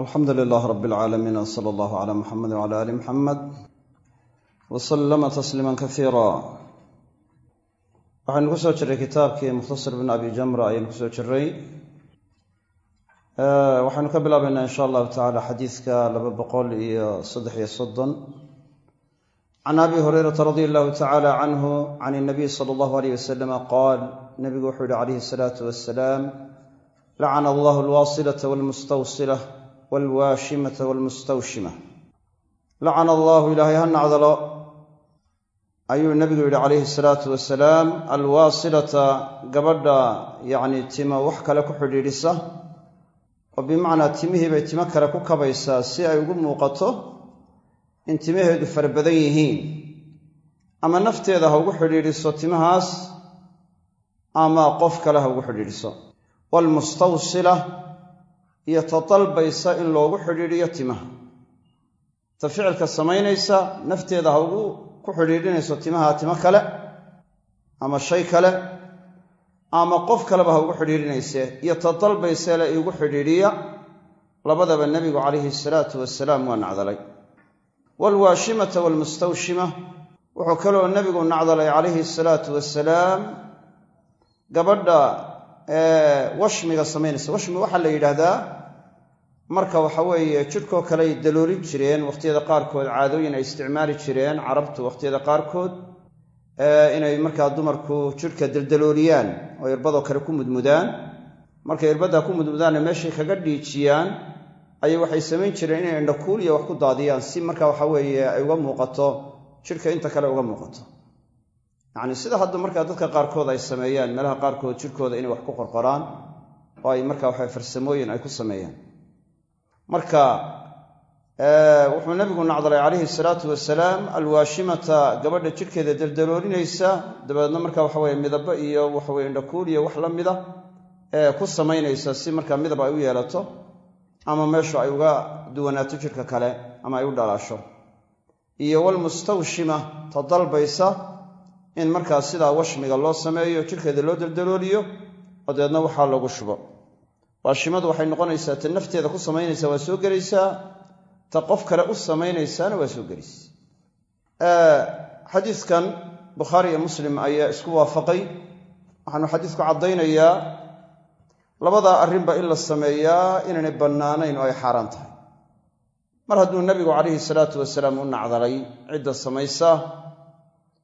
alxamdu lilaah rab alcaalamiin wsala allahu cala muxamedi wcala ali muxamed wasalama tasliima kasiira waxaynu ku soo jirray kitaabkii mukhtasar bn abi jamra ayaynu ku soo jiray. Waxaynu ka bilaabaynaa insha allahu tacala xadiidka laba boqol iyo saddex iyo soddon. Can abi hurayrata radia allahu tacala canhu can inabiy sala allahu aleyh wasalama qaal nabigu wuxuu yihi calayhi asalaatu wasalaam lacana allahu alwaasilata walmustawsila walwaashimata walmustawshima lacana allahu ilaahay ha nacdalo ayuu nebigu yidhi calayhi salaatu wasalaam alwaasilata gabadha yacni timo wax kale ku xidhiidhisa oo bimacnaa timihii bay timo kale ku kabaysaa si ay ugu muuqato in timaheedu fara badan yihiin ama nafteeda ha ugu xidhiidhiso timahaas ama qof kale ha ugu xidhiidhiso waalmustawsila iyo ta dalbaysa in loogu xidhiidhiyo timaha. Ta ficilka samaynaysa nafteeda ha ugu ku xidhiidhinayso timaha timo kale ama shay kale ama qof kaleba ha ugu xidhiidhinayse iyo ta dalbaysele iigu xidhiidhiya labadaba nebigu calayhi salaatu wasalaam waa nacdalay. Waalwaashimata waalmustawshima wuxuu kaloo nebigu nacdalay calayhi salaatu wasalaam gabadha washmiga samaynaysa. Washmi waxaa la yidhaahdaa marka waxa weeye jidhkoo kale daloolin jireen wakhtiyada qaarkood caadooyin ay isticmaali jireen carabtu wakhtiyada qaarkood inay markaa dumarku jidhka daldalooliyaan oo irbadoo kale ku mudmudaan. Markay irbaddaa ku mudmudaanna meeshay kaga dhiijiyaan ayay waxay samayn jireen inay indhakuuliya wax ku daadiyaan si marka waxa weeye ay uga muuqato jidhka inta kale uga muuqato. Yacni sida hadda markaa dadka qaarkood ay sameeyaan meelaha qaarkood jidhkooda inay wax ku qorqoraan oo ay marka waxa farsamooyin ay ku sameeyaan marka wuxuu nabigu nacdalay calayhi salaatu wasalaam alwaashimata gabadha jidhkeeda daldaloolinaysa dabeedna marka waxaweye midabo iyo waxaweye indhakuul iyo wax la mida ee ku samaynaysa si markaa midab ay u yeelato ama meeshu ay uga duwanaato jidhka kale ama ay u dhalaasho. Iyo walmustawshima ta dalbaysa in markaa sidaa washmiga loo sameeyo jidhkeeda loo daldalooliyo oo dabeedna waxaa lagu shubo waashimadu waxay noqonaysaa ta nafteeda ku samaynaysa waa soo gelaysaa ta qof kale u samaynaysaana waa soo gelaysa. Xadiidkan bukhaari iyo muslim ayaa isku waafaqay. Waxaanu xadiidku caddaynayaa labadaa arrinba in la sameeyaa inaynay bannaanayn oo ay xaaraan tahay. Mar hadduu nebigu calayhi salaatu wasalaam u nacdalay cidda samaysa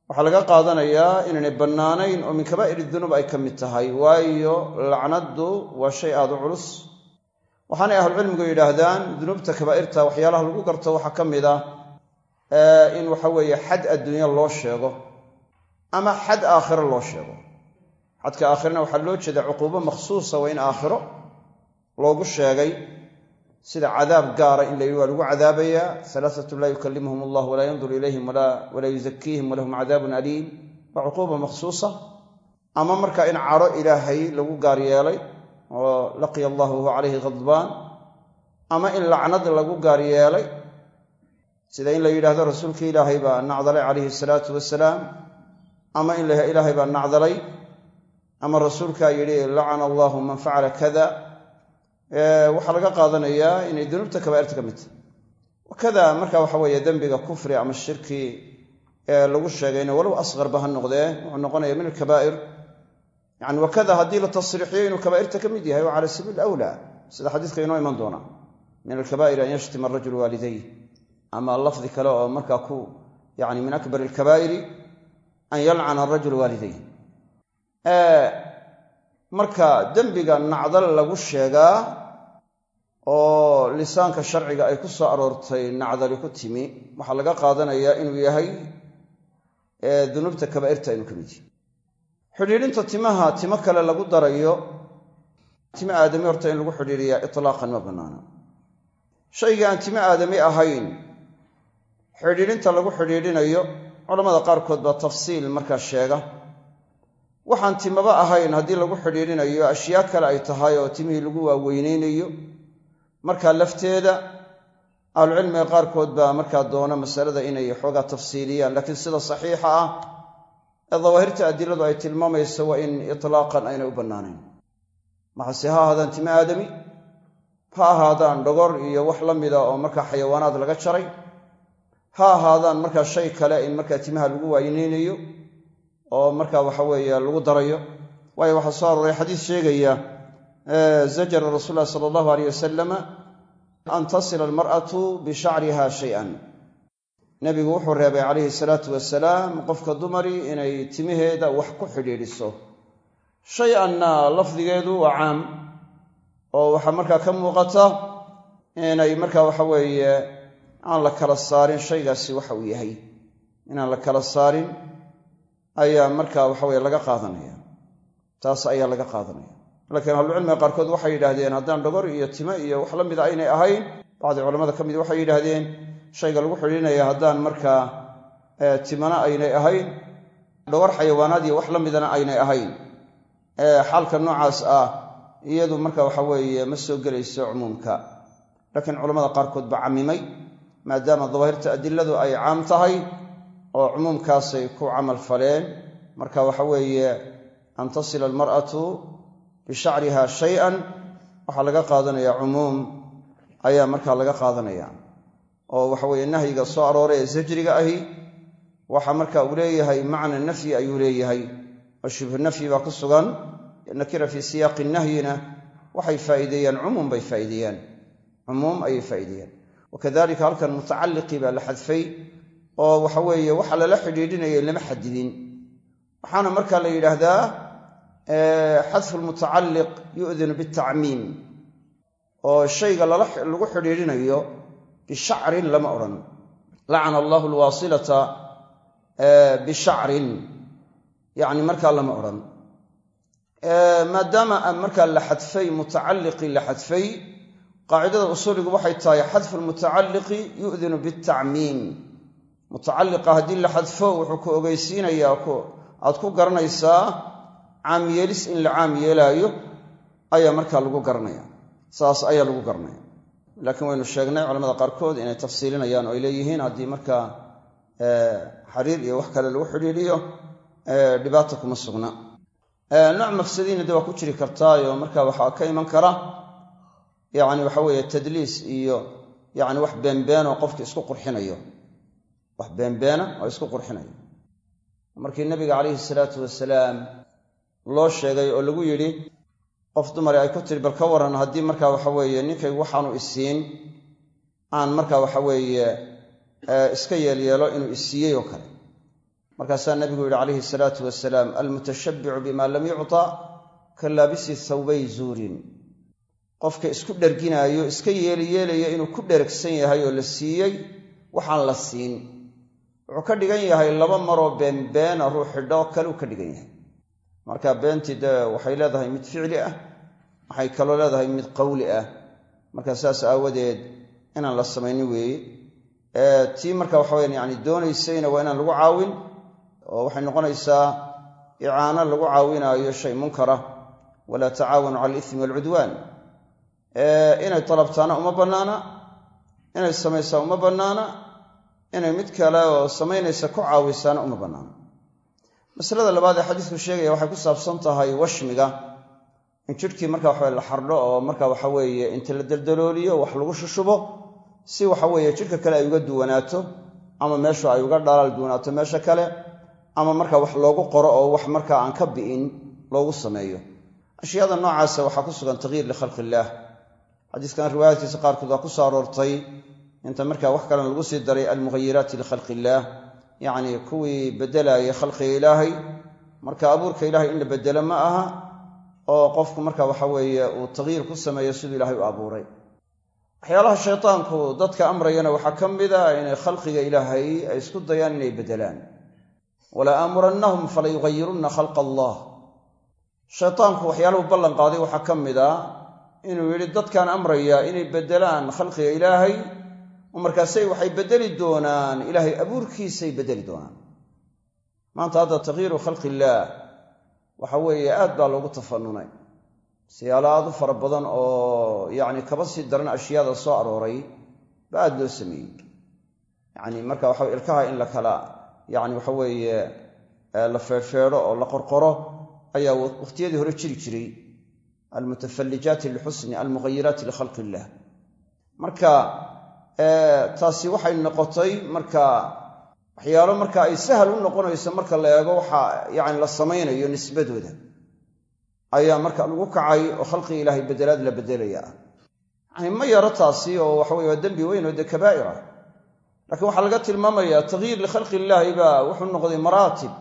waxaa laga qaadanayaa inaynay bannaanayn oo min kabaa'iri dunuub ay ka mid tahay. Waayo lacnaddu waa shay aada u culus. Waxaanay ahlucilmigu yidhaahdaan dunuubta kabaa'irta waxyaalaha lagu garto waxaa ka mid ah in waxa weeye xad adduunya loo sheego ama xad aakhiro loo sheego. Xadka aakhirana waxaa loo jeeda cuquubo makhsuusa waa in aakhiro loogu sheegay sida cadaab gaara in la yidhi waa lagu cadaabayaa alaaatun laa yukallimuhum allah walaa yanduru ilayhim walaa yuzakiihim walahum cadaabun aliim. Waa cuquuba makhsuusa ama marka in cadho ilaahay lagu gaar yeelay oo laqiya allah wahuwa calayhi khadbaan ama in lacnad lagu gaar yeelay sida in la yidhahdo rasuulka ilaahay baa nacdalay calayhi salaatu wasalaam ama in la ilaahay baa nacdalay ama rasuulkaa yidhi lacana allahu man facala kada waxaa laga qaadanayaa inay dunuubta kabaa'irta ka mid tahay. Wakada marka waxa weeye dembiga kufri ama shirki ee lagu sheegayna walow asqarba ha noqdee wuxuu noqonaya min alkabaa'ir yani wakada haddii la tasriixiyo inuu kabaa'irta ka mid yahay oo cala sabiil awlaa. Sida xadiiska inoo iman doona. Min alkabaa'iri an yashtima arajulu waalidayh ama lafdi kale oo markaa ku yani min akbar alkabaa'iri an yalcana arajulu waalidayh marka dembiga nacdal lagu sheegaa oo lisaanka sharciga ay ku soo aroortay nacdali ku timi waxaa laga qaadanayaa inuu yahay dunuubta kabaa'irta inuu ka mid yahay. Xidhiidhinta timaha timo kale lagu darayo timo aadami horta in lagu xidhiidhiyaa itlaaqan ma bannaana shaygii aan timo aadami ahayn xidhiidhinta lagu xidhiidhinayo culamada qaarkood baa tafsiil markaa sheega. Waxaan timaba ahayn haddii lagu xidhiidhinayo ashyaa kale ay tahay oo timihii lagu waaweynaynayo markaa lafteeda ahlucilmiga qaarkood baa markaa doona masalada inay xoogaa tafsiiliyaan. Laakiin sida saxiixa ah ee dawaahirta adiladu ay tilmaamayso waa in itlaaqan aynay u bannaanayn. Maxase ha ahaadaan timo aadami ha ahaadaan dhogor iyo wax la mida oo markaa xayawaanaad laga jaray ha ahaadaan markaa shay kale in markaa timaha lagu wayneynayo oo markaa waxa weeye lagu darayo. Waayo waxaa soo arooray xadiis sheegaya zajara rasuul lahi sala allahu aleyh wasalama an tasila almar'atu bishacriha shay-an nebigu wuxuu reebay calayhi salaatu wasalaam qofka dumari inay timaheeda wax ku xidhiidhiso shay-anna lafdigeedu waa caam oo waxaa markaa ka muuqata inay markaa waxa weeye aan la kala saarin shaygaasi waxa uu yahay inaan la kala saarin ayaa markaa waxa weye laga qaadanaya taas ayaa laga qaadanaya laakiin ahlucilmiga qaarkood waxay yidhaahdeen haddaan dhogor iyo time iyo wax la mida aynay ahayn bacdi culamada ka mid waxay yidhaahdeen shayga lagu xidhiinaya haddaan markaa timana aynay ahayn dhogor xayawaanaad iyo wax la midana aynay ahayn. Xaalka noocaas ah iyadu marka waxa weeye ma soo gelayso cumuumka. Laakiin culamada qaarkood baa camimay maadaama dawaahirta adiladu ay caam tahay oo cumuumkaasay ku camal faleen. Marka waxa weeye an tasila almar'atu bishacriha shay-an waxaa laga qaadanaya cumuum ayaa markaa laga qaadanaya. Oo waxa weeye nahyiga soo arooray ee zajriga ahi waxa marka uu leeyahay macna nafyi ayuu leeyahay. Oo shibhu nafyi baa ku sugan nakira fii siyaaqi nahyina waxay faa'iideeyaan cumuum bay faa'iideeyaan. Cumuum ayay faa'iideeyaan. Wakadalika halkan mutacalliqii baa la xadfay oo waxa weeye waxa lala xidhiidhinayay lama xadidin. Waxaana marka la yidhaahdaa xadfu lmutacalliq yu'dinu bitacmiim oo shayga lagu xidhiidhinayo bishacrin lama odhan. Lacana allahu alwaasilata bishacrin yacni markaa lama odhan. Maadaama markaa la xadfay mutacalliqii la xadfay qaacidada usuuligu waxay tahay xadfu lmutacalliqi yu'dinu bitacmiim. Mutacalliqa haddii la xadfo wuxuu ku ogeysiinayaa aad ku garanaysaa caam yeelis in la caam yeelaayo ayaa markaa lagu garanaya. Saas ayaa lagu garanaya. Laakiin waynu sheegnay culamada qaarkood inay tafsiilinayaan oo ay leeyihiin haddii markaa xariir iyo wax kale lagu xidhiidhiyo dhibaata kuma sugna. Nooc mafsadiina de waa ku jiri kartaayo marka waxaa ka iman kara yacni waxa weeye tadliis iyo yacni wax beenbeenoo qofki isku qurxinayo. Wax beenbeena oo isku qurxinayo. Markii nabiga calayhi salaatu wasalaam loo sheegay oo lagu yidhi qof dumari ay ku tiri bal ka warran haddii marka waxa weeye ninkaygu waxaanu isiin aan marka waxa weeye iska yeelyeelo inuu isiiyey oo kale. Markaasaa nabigu yidhi calayhi salaatu wasalaam almutashabbicu bima lam yucta ka laabisi thawbay zuurin. Qofka isku dherginaayo iska yeeliyeelaya inuu ku dheragsan yahay oo la siiyey waxaan la siin. Wuxuu ka dhigan yahay laba maroo beenbeena ruux xidho kaleu ka dhigan yahay marka beentii dee waxay leedahay mid ficli ah waxay kaloo leedahay mid qawli ah. Marka saas aawadeed inaan la samaynin weeye tii marka waxaweyan yani doonaysayna waa inaan lagu caawin oo waxay noqonaysaa icaano lagu caawinaayo shay munkara walaa tacaawanu cala alismi waalcudwaan inay talabtaana uma bannaana inay samaysaa uma bannaana inay mid kale oo samaynaysa ku caawisaana uma bannaana masalada labaad ee xadiisku sheegaya waxay ku saabsan tahay washmiga. In jidhkii marka waxawe la xardho oo marka waxaweeye inta la daldalooliyo wax lagu shushubo si waxaweeye jidhka kale ay uga duwanaato ama meeshu ay uga dhalaal duwanaato meesha kale ama marka wax loogu qoro oo wax marka aan ka bi'in loogu sameeyo. Ashyaada noocaasa waxaa ku sugan takyiir likhalqi illaah xadiiskan riwaayaadkiisa qaarkood waa ku soo inta markaa wax kalena lagu sii daray almughayiraati likhalqi illaah yacnii kuwii bedelaayay khalqiga ilaahay marka abuurka ilaahay in la bedelo ma aha oo qofku marka waxa weeye uu takyiir ku sameeyo siduu ilaahay u abuuray. Waxyaalaha shaytaanku dadka amrayana waxaa ka mid a inay khalqiga ilaahay ay isku dayaan inay beddelaan wala aamurannahum fala yugayirunna khalqa allah. Shaytaanku waxyaaluhu ballan qaaday waxaa ka mid a inuu yidhi dadkaan amrayaa inay beddelaan khalqiga ilaahay markaasay waxay beddeli doonaan ilaahay abuurkiisay beddeli doonaan. Maanta hadda takyiiru khalqi illaah waxa weeye aad baa loogu tafanunay siyaalo aad u fara badan oo yacni kaba sii daran ashyaada soo arooray ba aad loo sameeyey. Yacni marka waxa ilkaha in la kala yacni waxa weeye la feedhfeedho oo la qorqoro ayaa wakhtiyadii hore jiri jiray. Almutafallijaati taasi waxay noqotay marka waxyaalo marka ay sahal u noqonayso marka la eego waxa yani la samaynayo nisbadooda. Ayaa marka lagu kacay oo khalqi ilaahay bedelaad la bedelaya yani ma yaro taasi oo waxaweye waa dembi weyn oo dee kabaa'ir ah. Lakiin waxaa laga tilmaamayaa takyiir likhalqi illaahi baa wuxuu noqday maraatib.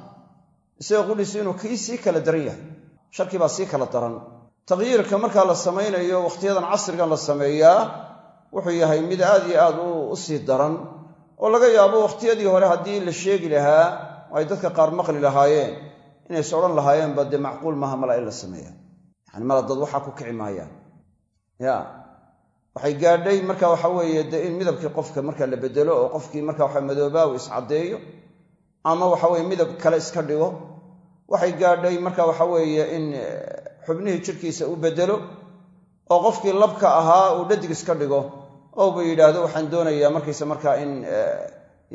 Isagoo qudhiisu inuu kii sii kala daran yahay sharkii baa sii kala daran. Takyiirka markaa la samaynayo wakhtiyadan casrigan la sameeyaa wuxuu yahay mid aad iyo aad u sii daran oo laga yaabo wakhtiyadii hore haddii la sheegi lahaa oo ay dadka qaar maqli lahaayeen inays odhan lahaayeenba dee macquul maaha mala in la sameeya. Yani mala dad waxaa ku kici maayaan. Ya. Waxay gaadhay marka waxa weeye dee in midabkii qofka marka la bedelo oo qofkii marka waxa madoobaa uu iscaddeeyo ama waxaweye midab kale iska dhigo. Waxay gaadhay marka waxa weeye in xubnihii jidhkiisa u bedelo oo qofkii labka ahaa uu dhadig iska dhigo ouba yidhaahdo waxaan doonayaa markaysa markaa in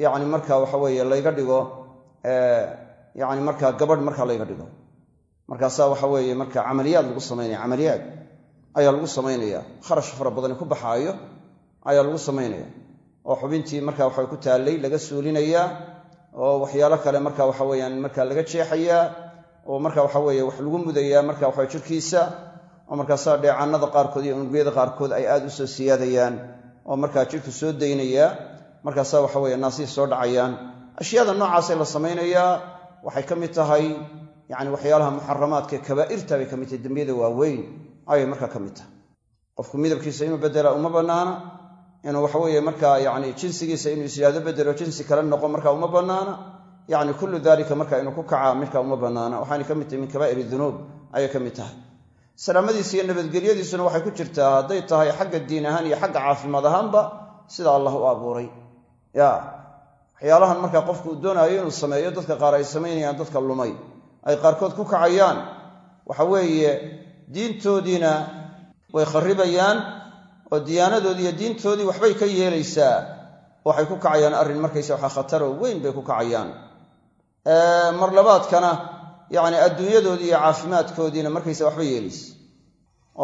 yani marka waxa weeye layga dhigo yani marka gabadh marka layga dhigo. Markaasaa waxa weeye marka camaliyaad lagu samaynaya camaliyaad ayaa lagu samaynaya kharash fara badani ku baxaayo ayaa lagu samaynaya oo xubintii marka waxa ku taallay laga suulinayaa oo waxyaalo kale marka waxa weyaan marka laga jeexayaa oo marka waxa weeye wax lagu mudayaa marka waxa jirkiisa oo markaasaa dheecaanada qaarkood iyo unugyada qaarkood ay aad u soo siyaadayaan oo markaa jidhku soo daynayaa markaasaa waxa weye naasihii soo dhacayaan. Ashyaada noocaasee la samaynayaa waxay ka mid tahay yani waxyaalaha muxaramaadka kabaa'irta bay ka mid tahay dembiyada waaweyn ayay markaa ka mid tahay. Qofku midabkiisa inuu bedela uma bannaana inuu waxaweye markaa yani jinsigiisa inuu isyidhahdo bedelo jinsi kale noqo marka uma bannaana yani kullu dalika marka inuu ku kacaa midka uma bannaana. Waxaana ka mid tahay min kabaa'ir dunuub ayay ka mid tahay salaamadiisa iyo nabadgelyadiisuna waxay ku jirtaa hadday tahay xagga diin ahaan iyo xagga caafimaad ahaanba sida allah u abuuray. Ya waxyaalahan markaa qofku uu doonaayo inuu sameeyo dadka qaar ay samaynayaan dadka lumay ay qaarkood ku kacayaan waxa weeye diintoodiina way kharibayaan oo diyaanadoodii iyo diintoodii waxbay ka yeelaysaa waxay ku kacayaan arrin markaysa waxa khataro weyn bay ku kacayaan. Mar labaadkana yacni adduunyadoodii iyo caafimaadkoodiina markaysa waxba yeelaysa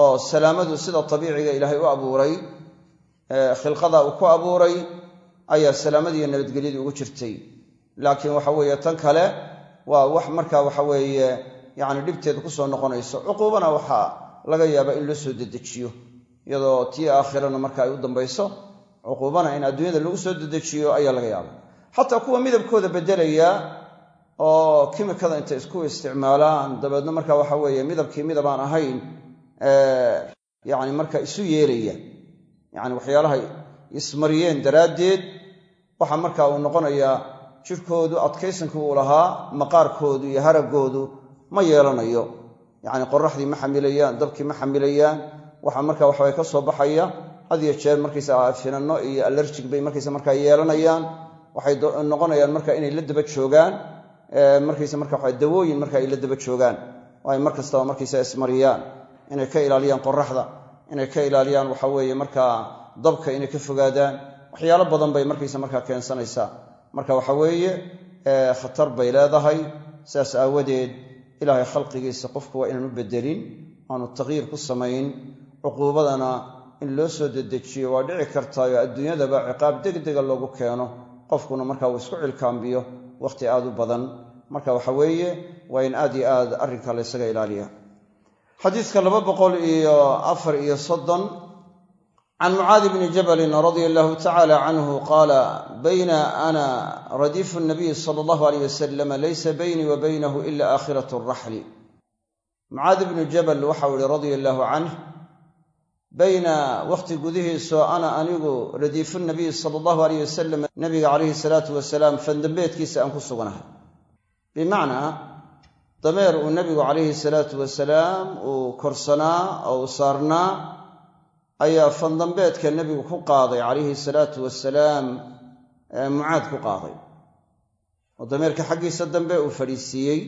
oo salaamadu sida tabiiciga ilaahay u abuuray khilqada uu ku abuuray ayaa salaamadii iyo nabadgelyadii ugu jirtay. Laakiin waxa weeye tan kale waa wax markaa waxa weeye yacni dhibteeda ku soo noqonayso. Cuquubana waxaa laga yaabaa in loo soo dedejiyo iyadoo tii aakhirana marka ay u dambayso cuquubana in adduunyada lagu soo dedejiyo ayaa laga yaaba xataa kuwa midabkooda beddelaya oo kimikada intay isku isticmaalaan. Dabeedna marka waxa weeye midabkii midab aan ahayn yani marka isu yeelaya. Yani waxyaalaha ismariyeen daraaddeed waxaa marka uu noqonayaa jirkoodu adkaysanki uu lahaa maqaarkoodu iyo haraggoodu ma yeelanayo. Yacni qoraxdii ma xamilayaan dabkii ma xamilayaan. Waxaa marka waxaway ka soo baxaya had iyo jeer markaysa finanno iyo alerjig bay markaysa markaa yeelanayaan. Waxay noqonayaan marka inay la daba joogaan markaysa marka waxa dawooyin marka ay la daba joogaan oo ay mar kastaba markaysa ismariyaan inay ka ilaaliyaan qoraxda inay ka ilaaliyaan waxa weeye markaa dabka inay ka fogaadaan. Waxyaalo badan bay markaysa markaa keensanaysaa. Marka waxa weeye khatar bay leedahay. Sidaas aawadeed ilaahay khalqigiisa qofku waa inaanu bedelin aanu taqyiir ku samayn. Cuquubadana in loo soo dedejiyo waa dhici kartaayo adduunyadaba ciqaab degdega loogu keeno. Qofkuna marka uu isku cilkaambiyo wakhti aad u badan. Marka waxa weeye waa in aad iyo aad arrinka laysaga ilaaliya. Xadiiska laba boqol iyo afar iyo soddon can mucaadi bni jabalin radia allahu tacala canhu qaala bayna ana radiifu nabiyi sala allahu aleyh wasalam laysa baynii wa baynahu ila aakhirat raxli. Mucaadi bnu jabal waxau ihi radia allaahu canh bayna wakhti gudihiisoo ana anigu radiifu nabiyi sala allahu aleyh wasalam nabiga calayhi salaatu wasalaam fandambeedkiisa aan ku sugnahay bimacnaa dameer uu nabigu calayhi salaatu wasalaam uu korsanaa oo uu saarnaa ayaa fandambeedka nebigu ku qaaday calayhi salaatu wasalaam mucaad ku qaaday. Oo dameerka xaggiisa dambe uu fadhiisiiyey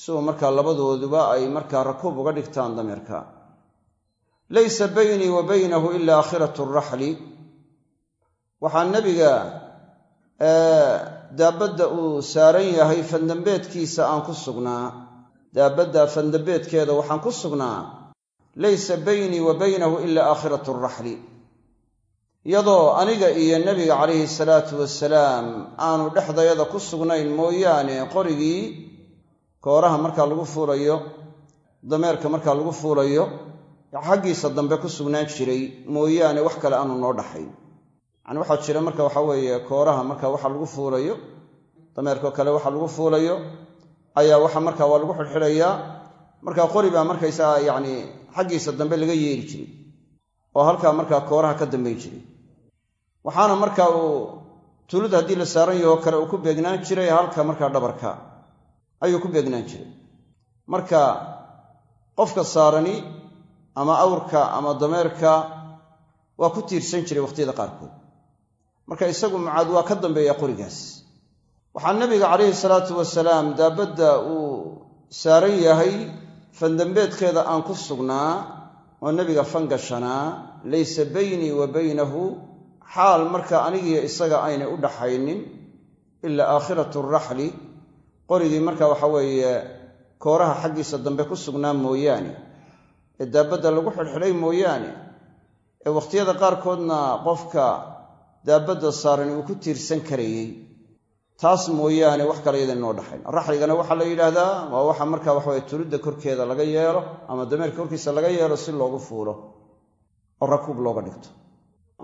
si uu markaa labadooduba ay markaa rakuub uga dhigtaan dameerka laysa baynii wa baynahu ila aakhiratu raxli. Waxaa nebiga daabadda uu saaran yahay fandambeedkiisa aan ku sugnaa. Daabadda fandambeedkeeda waxaan ku sugnaa laysa baynii wa baynahu ila aakhiratu raxli. Iyadoo aniga iyo nebiga calayhi salaatu wasalaam aanu dhexdayada ku sugnayn mooyaane qorigii kooraha markaa lagu fuulayo dameerka markaa lagu fuulayo xaggiisa dambe ku sugnaan jiray mooyaane wax kale aanu noo dhaxayn yacni waxaa jira marka waxa weeye kooraha marka waxa lagu fuulayo dameerkao kale waxa lagu fuulayo ayaa waxa marka waa lagu xidhxidhayaa marka qori baa markaysaa yacni xaggiisa dambe laga yeeri jiray oo halkaa markaa kooraha ka dambayn jiray. Waxaana marka uu tulud haddii la saaran yahoo kale uu ku beegnaan jiray halka markaa dhabarka ayuu ku beegnaan jiray. Marka qofka saarani ama awrka ama dameerka waa ku tiirsan jiray wakhtiyada qaarkood. Marka isagu mucaad waa ka dambeeya qorigaas. Waxaa nabiga calayhi salaatu wasalaam daabadda uu saaran yahay fandambeedkeeda aan ku sugnaa oo nebiga fangashanaa laysa baynii wa baynahu xaal marka anigiyo isaga aynay u dhaxaynin ilaa aakhiratu raxli. Qorigii marka waxa weeye kooraha xaggiisa dambe ku sugnaa mooyaane ee daabadda lagu xidhxidhay mooyaane ee wakhtiyada qaarkoodna qofka daabadda saaran uu ku tiirsan karayey taas mooyaane wax kale yadan inoo dhaxayn. Raxligana waxaa la yidhaahdaa waa waxa marka waxaweye tulidda korkeeda laga yeelo ama dameerka korkiisa laga yeelo si loogu fuulo oo rakuub looga dhigto.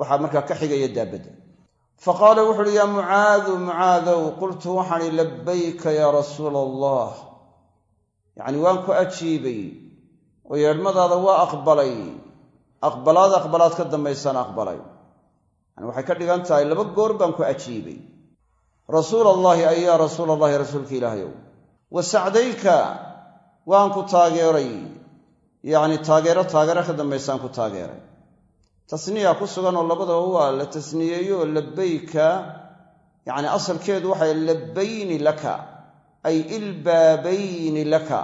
Waxaa markaa ka xigaya daabadda. Fa qaala wuxu yaa mucaadu mucaadow qultu waxaani labbayka yaa rasuula allah yacni waan ku ajiibay oo yeedhmadaada waa aqbalay. Aqbalaad aqbalaad ka dambaysaan aqbalay. Yani waxay ka dhigan tahay laba goor baan ku ajiibay. Rasuul allaahi ay rasuul allahi rasuulka ilaahayow wa sacdayka waan ku taageeray. Yacni taageero taageero ka dambaysaan ku taageeray. Tasniya ku sugan oo labadaba waa la tasniyeeyo labbayka yacni asalkeedu waxay labbayni laka ay ilbaabayni laka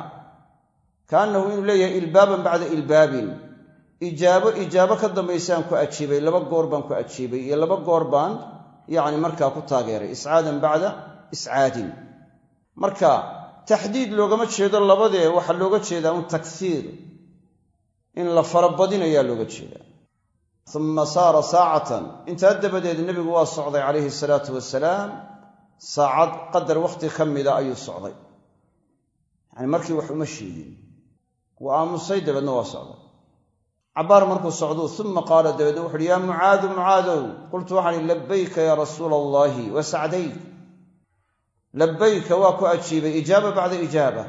kaannahu inuu leeyahay ilbaaban bacda ilbaabin. Ijaabo ijaabo ka dambaysaan ku ajiibay laba goor baan ku ajiibay iyo laba goor baan yacni markaa ku taageeray iscaadan bacda iscaadin. Marka taxdiid loogama jeedo labadee waxaa looga jeedaa un takhiir in la farabadinayaa looga jeedaa. Uma saara saacatan. Intaa dabadeed nebigu waa socday calayhi salaatu wasalaam saacad qadar wakhti ka mida ayuu socday. Yani markii wax uma sheegin wuu aamusay dabeedna waa socday cabbaar markuu socduu uma qaala dabeedna wuxuuhi yaa mucaadu mucaadow qultu waxaan ihi labbayka yaa rasuula allaahi wa sacdayk. Labbayka waa ku ajiibay ijaaba bacda ijaaba.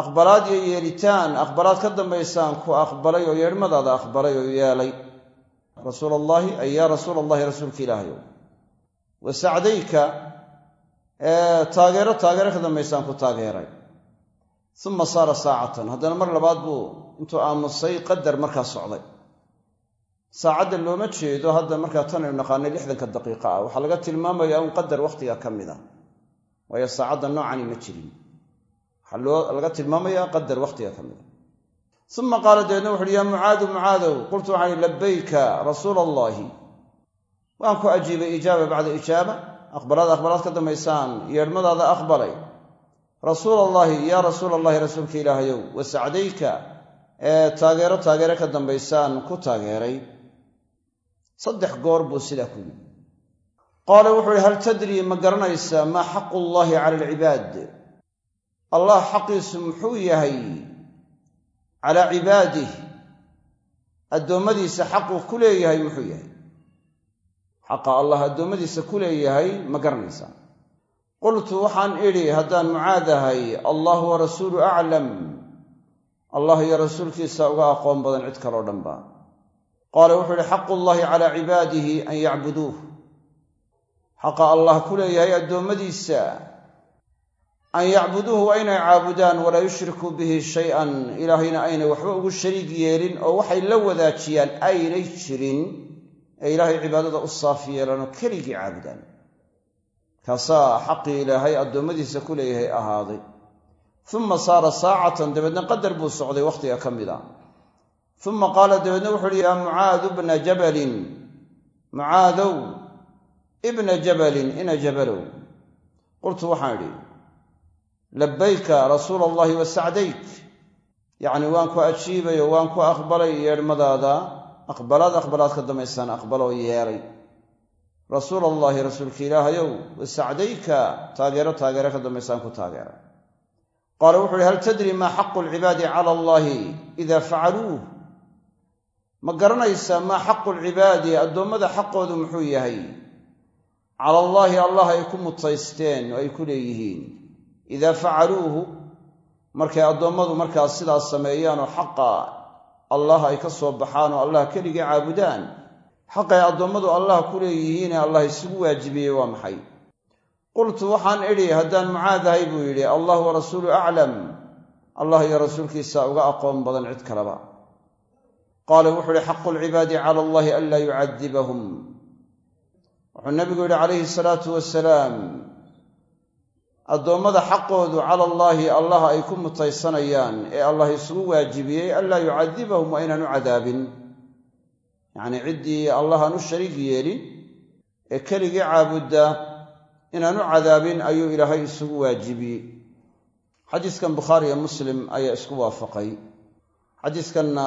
Aqbalaad iyo yeelitaan aqbalaad ka dambaysaan ku aqbalay oo yeedhmadaada aqbalay oo yeelay. Rasuul allaahi ay yaa rasuul allahi rasuulka ilaahayow wa sacdayka taageero taageero ka dambaysaan ku taageeray uma saara saacatan haddana mar labaad buu intuu aamusay qadar markaa socday saacadda looma jeedo hadda markaa tanaynu naqaanay lixdanka daqiiqa ah waxaa laga tilmaamayaa un qadar wakhtiga ka mid a waayo saacadda noocani ma jirin waxaa laga tilmaamayaa qadar wakhtiga ka mid a uma qaala dabeedna wuxuuhi yaa mucaadu mucaadow qultu waxaan ihi labbayka rasuula allaahi waan ku ajiibay ijaaba bacda ijaaba aqbalaad aqbalaad ka dambaysaan yeedhmadaada aqbalay rasuul allaahi yaa rasuul allahi rasuulka ilaahayow wa sacdayka ee taageero taageero ka dambaysaan ku taageeray. Saddex goor buu sidaa ku yidhi. Qaala wuxuu ihi hal tadrii ma garanaysaa maa xaqu llaahi cala alcibaad? Allah xaqiisu muxuu yahay calaa cibaadih addoommadiisa xaquu ku leeyahay muxuu yahay. Xaqa allah addoommadiisa ku leeyahay ma garanaysaa qultu waxaan idhi haddaan mucaadahay allahu wa rasuulu aclam. Allah iyo rasuulkiisa uga aqoon badan cid kaloo dhanba qaala wuxuu ihi xaqu llaahi calaa cibaadihi an yacbuduuh. Xaqa allah ku leeyahay addoommadiisa an yacbuduuhu waa inay caabudaan walaa yushrikuu bihi shay-an. Ilaahayna aynay waxba ugu shariig yeelin oo waxay la wadaajiyaan aynay jirin. Ee ilaahay cibaadada u saaf yeelanoo keligii caabudaan kaasaa xaqii ilaahay addoommadiisa ku leeyahay ahaaday. Uma saara saacatan dabeedna qadar buu socday wakhtiga ka mid a uma qaala dabeedna wuxu uhi yaa mucaadu bna jabalin mucaadow ibna jabalin ina jabalow. Qultu waxaan idhi labbayka rasuula allahi wa sacdayk. Yacni waan ku ajiibay oo waan ku aqbalay yeedhmadaada aqbalaad aqbalaad ka dambaysaan aqbaloo yeelay rasuul allaahi rasuulka ilaahayow wasacdayka taageero taageero ka dambaysaan ku taageeray qaala wuxu uhi hal tadri maa xaqu alcibaadi cala allaahi? Ida facaluuh ma garanaysaa maa xaqu alcibaadi addoommada xaqoodu muxuu yahay? Cala allaahi allah ay ku mutaysteen oo ay ku leeyihiin. Idaa facaluuhu markay addoommadu markaas sidaas sameeyaanoo xaqa allah ay ka soo baxaan allah keligii caabudaan xaqay addoommadu allah ku leeyihiine allah isugu waajibiyey waa maxay? Qultu waxaan idhi haddaan mucaadahay buu yidhi allah wa rasuulu aclam. Allah iyo rasuulkiisa uga aqoon badan cid kaleba. Qaala wuxuu ihi xaqu alcibaadi cala allahi anlaa yucadibahum wuxuu nabigu yidhi calayhi salaatu wasalaam addoommada xaqoodu cala allaahi allah ay ku mutaysanayaan ee allah isugu waajibiyey anlaa yucadibahum waa inaan u cadaabin yacnii ciddii allah aan u shariig yeelin ee keligii caabudda inaan u cadaabin ayuu ilaahay isugu waajibiyey xadiiskan bukhaari iyo muslim ayaa isku waafaqay. Xadiiskanna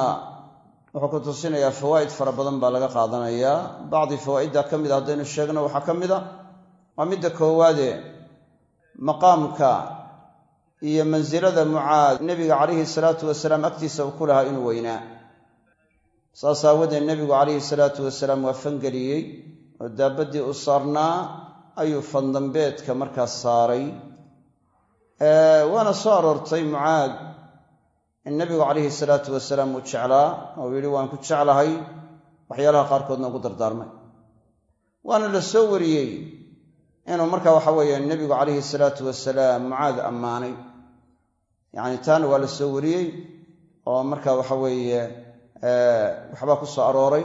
wuxuu ku tusinayaa fawaa'id fara badan baa laga qaadanayaa bacdi fawaa'idda ka mid a haddaynu sheegno waxaa ka mid a waa midda koowaade maqaamka iyo mansilada mucaad. Nebiga calayhi salaatu wasalaam agtiisa uu ku lahaa inuu weynaa saas aawadeed nebigu calayhi salaatu wasalaam waa fangeliyey oo daabaddii u saarnaa ayuu fandambeedka markaas saaray. Waana soo aroortay mucaad in nebigu calayhi salaatu wasalaam uu jeclaa oo yidhi waan ku jeclahay waxyaalaha qaarkoodna ugu dardaarmay. Waana la soo wariyey inuu marka waxa weeye nebigu calayhi salaatu wasalaam mucaad ammaanay. Yacni taana waa la soo wariyey oo marka waxa weeye waxbaa ku soo arooray.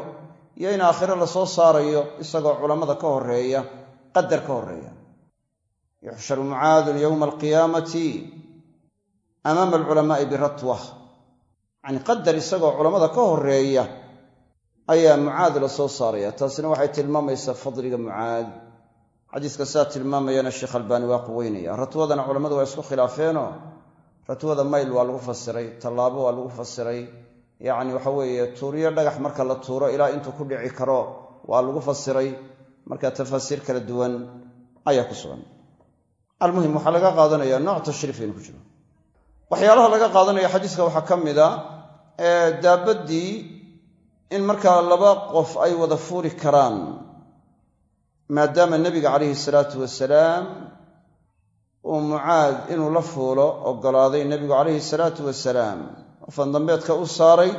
Iyo in aakhiro la soo saarayo isagoo culammada ka horreeya qadar ka horreeya yuxsharu mucaadun yowma alqiyaamati amaama alculamaa'i biratwa yacni qadar isagoo culammada ka horreeya ayaa mucaad la soo saaraya. Taasina waxay tilmaamaysaa fadliga mucaad. Xadiiska sidaa tilmaamayana sheekh albaani waa quweynaya. Ratwadana culammadu waa isku khilaafeenoo? Ratwada mayl waa lagu fasiray tallaabo waa lagu fasiray yacni waxa weeye tuuriyo dhagax marka la tuuro ilaa intuu ku dhici karo waa lagu fasiray. Marka tafaasiir kala duwan ayaa ku sugan. Almuhim waxaa laga qaadanaya nooc tashriif aynu ku jiro. Waxyaalaha laga qaadanaya xadiiska waxaa ka mid a daabaddii in markaa laba qof ay wada fuuli karaan maadaama nebiga calayhi salaatu wasalaam uu mucaad inuu la fuulo oggolaaday nebigu calayhi salaatu wasalaam fandambeedka u saaray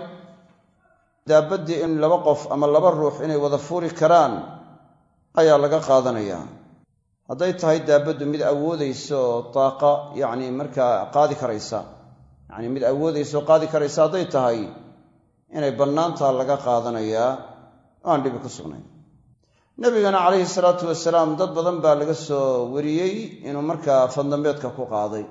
daabaddii in laba qof ama laba ruux inay wada fuuli karaan ayaa laga qaadanayaa hadday tahay daabaddu mid awoodaysa oo daaqa yacni markaa qaadi karaysa yacni mid awoodaysa oo qaadi karaysa hadday tahay inay bannaantaa laga qaadanayaa oo aan dhibi ku sugnayn. Nebigana calayhi salaatu wasalaam dad badan baa laga soo wariyey inuu markaa fandambeedka ku qaaday